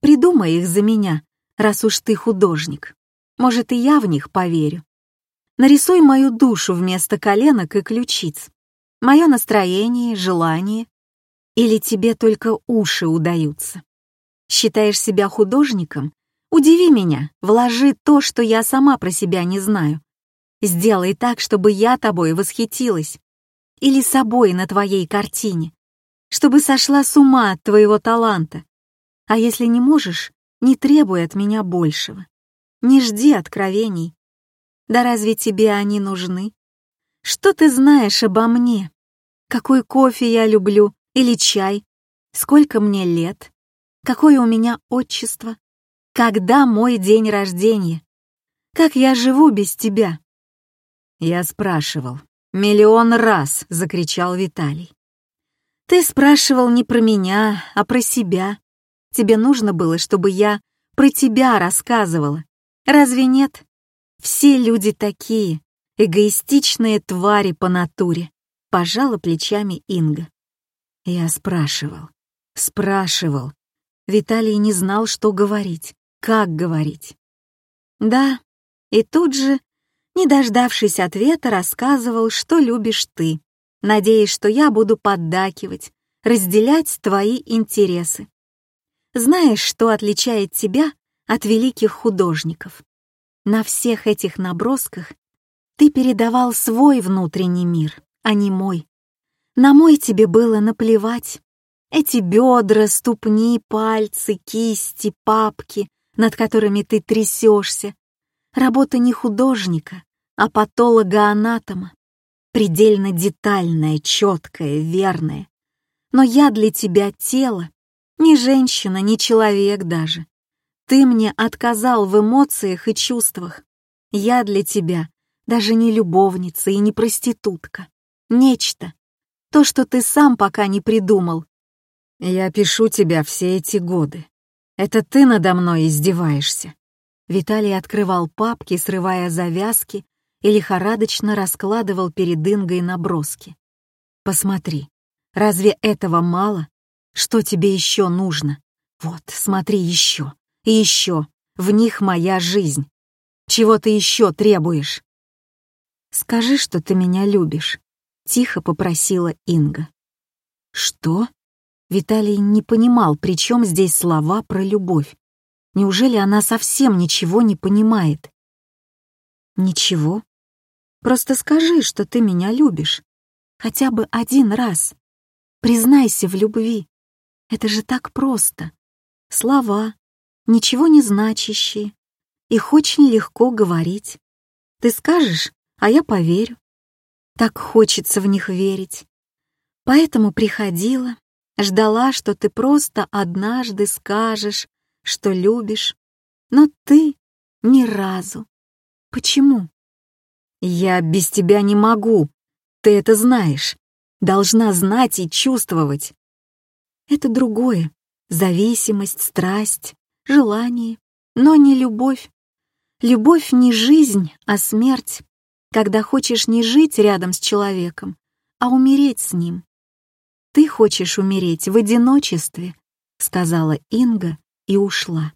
Придумай их за меня, раз уж ты художник. Может, и я в них поверю. Нарисуй мою душу вместо коленок и ключиц. Мое настроение, желание. Или тебе только уши удаются? Считаешь себя художником? Удиви меня, вложи то, что я сама про себя не знаю. Сделай так, чтобы я тобой восхитилась. Или собой на твоей картине. Чтобы сошла с ума от твоего таланта. А если не можешь, не требуй от меня большего. Не жди откровений. Да разве тебе они нужны? Что ты знаешь обо мне? Какой кофе я люблю или чай? Сколько мне лет? Какое у меня отчество? Когда мой день рождения? Как я живу без тебя? Я спрашивал. Миллион раз, закричал Виталий. Ты спрашивал не про меня, а про себя. Тебе нужно было, чтобы я про тебя рассказывала. Разве нет? Все люди такие, эгоистичные твари по натуре, пожала плечами Инга. Я спрашивал, спрашивал. Виталий не знал, что говорить, как говорить. Да, и тут же, не дождавшись ответа, рассказывал, что любишь ты, надеясь, что я буду поддакивать, разделять твои интересы. Знаешь, что отличает тебя от великих художников? На всех этих набросках ты передавал свой внутренний мир, а не мой. На мой тебе было наплевать. Эти бедра, ступни, пальцы, кисти, папки, над которыми ты трясешься. Работа не художника, а патолога-анатома. Предельно детальная, четкая, верная. Но я для тебя тело, ни женщина, ни человек даже. Ты мне отказал в эмоциях и чувствах. Я для тебя даже не любовница и не проститутка. Нечто. То, что ты сам пока не придумал. Я пишу тебя все эти годы. Это ты надо мной издеваешься. Виталий открывал папки, срывая завязки и лихорадочно раскладывал перед Ингой наброски. «Посмотри, разве этого мало? Что тебе еще нужно? Вот, смотри еще. И еще, в них моя жизнь. Чего ты еще требуешь? Скажи, что ты меня любишь, тихо попросила Инга. Что? Виталий не понимал, при чем здесь слова про любовь. Неужели она совсем ничего не понимает? Ничего. Просто скажи, что ты меня любишь. Хотя бы один раз. Признайся в любви. Это же так просто. Слова, ничего не значащие. Их очень легко говорить. Ты скажешь, а я поверю. Так хочется в них верить. Поэтому приходила, ждала, что ты просто однажды скажешь, что любишь. Но ты ни разу. Почему? Я без тебя не могу. Ты это знаешь. Должна знать и чувствовать. Это другое. Зависимость, страсть, желание, но не любовь. Любовь не жизнь, а смерть, когда хочешь не жить рядом с человеком, а умереть с ним. «Ты хочешь умереть в одиночестве», — сказала Инга и ушла.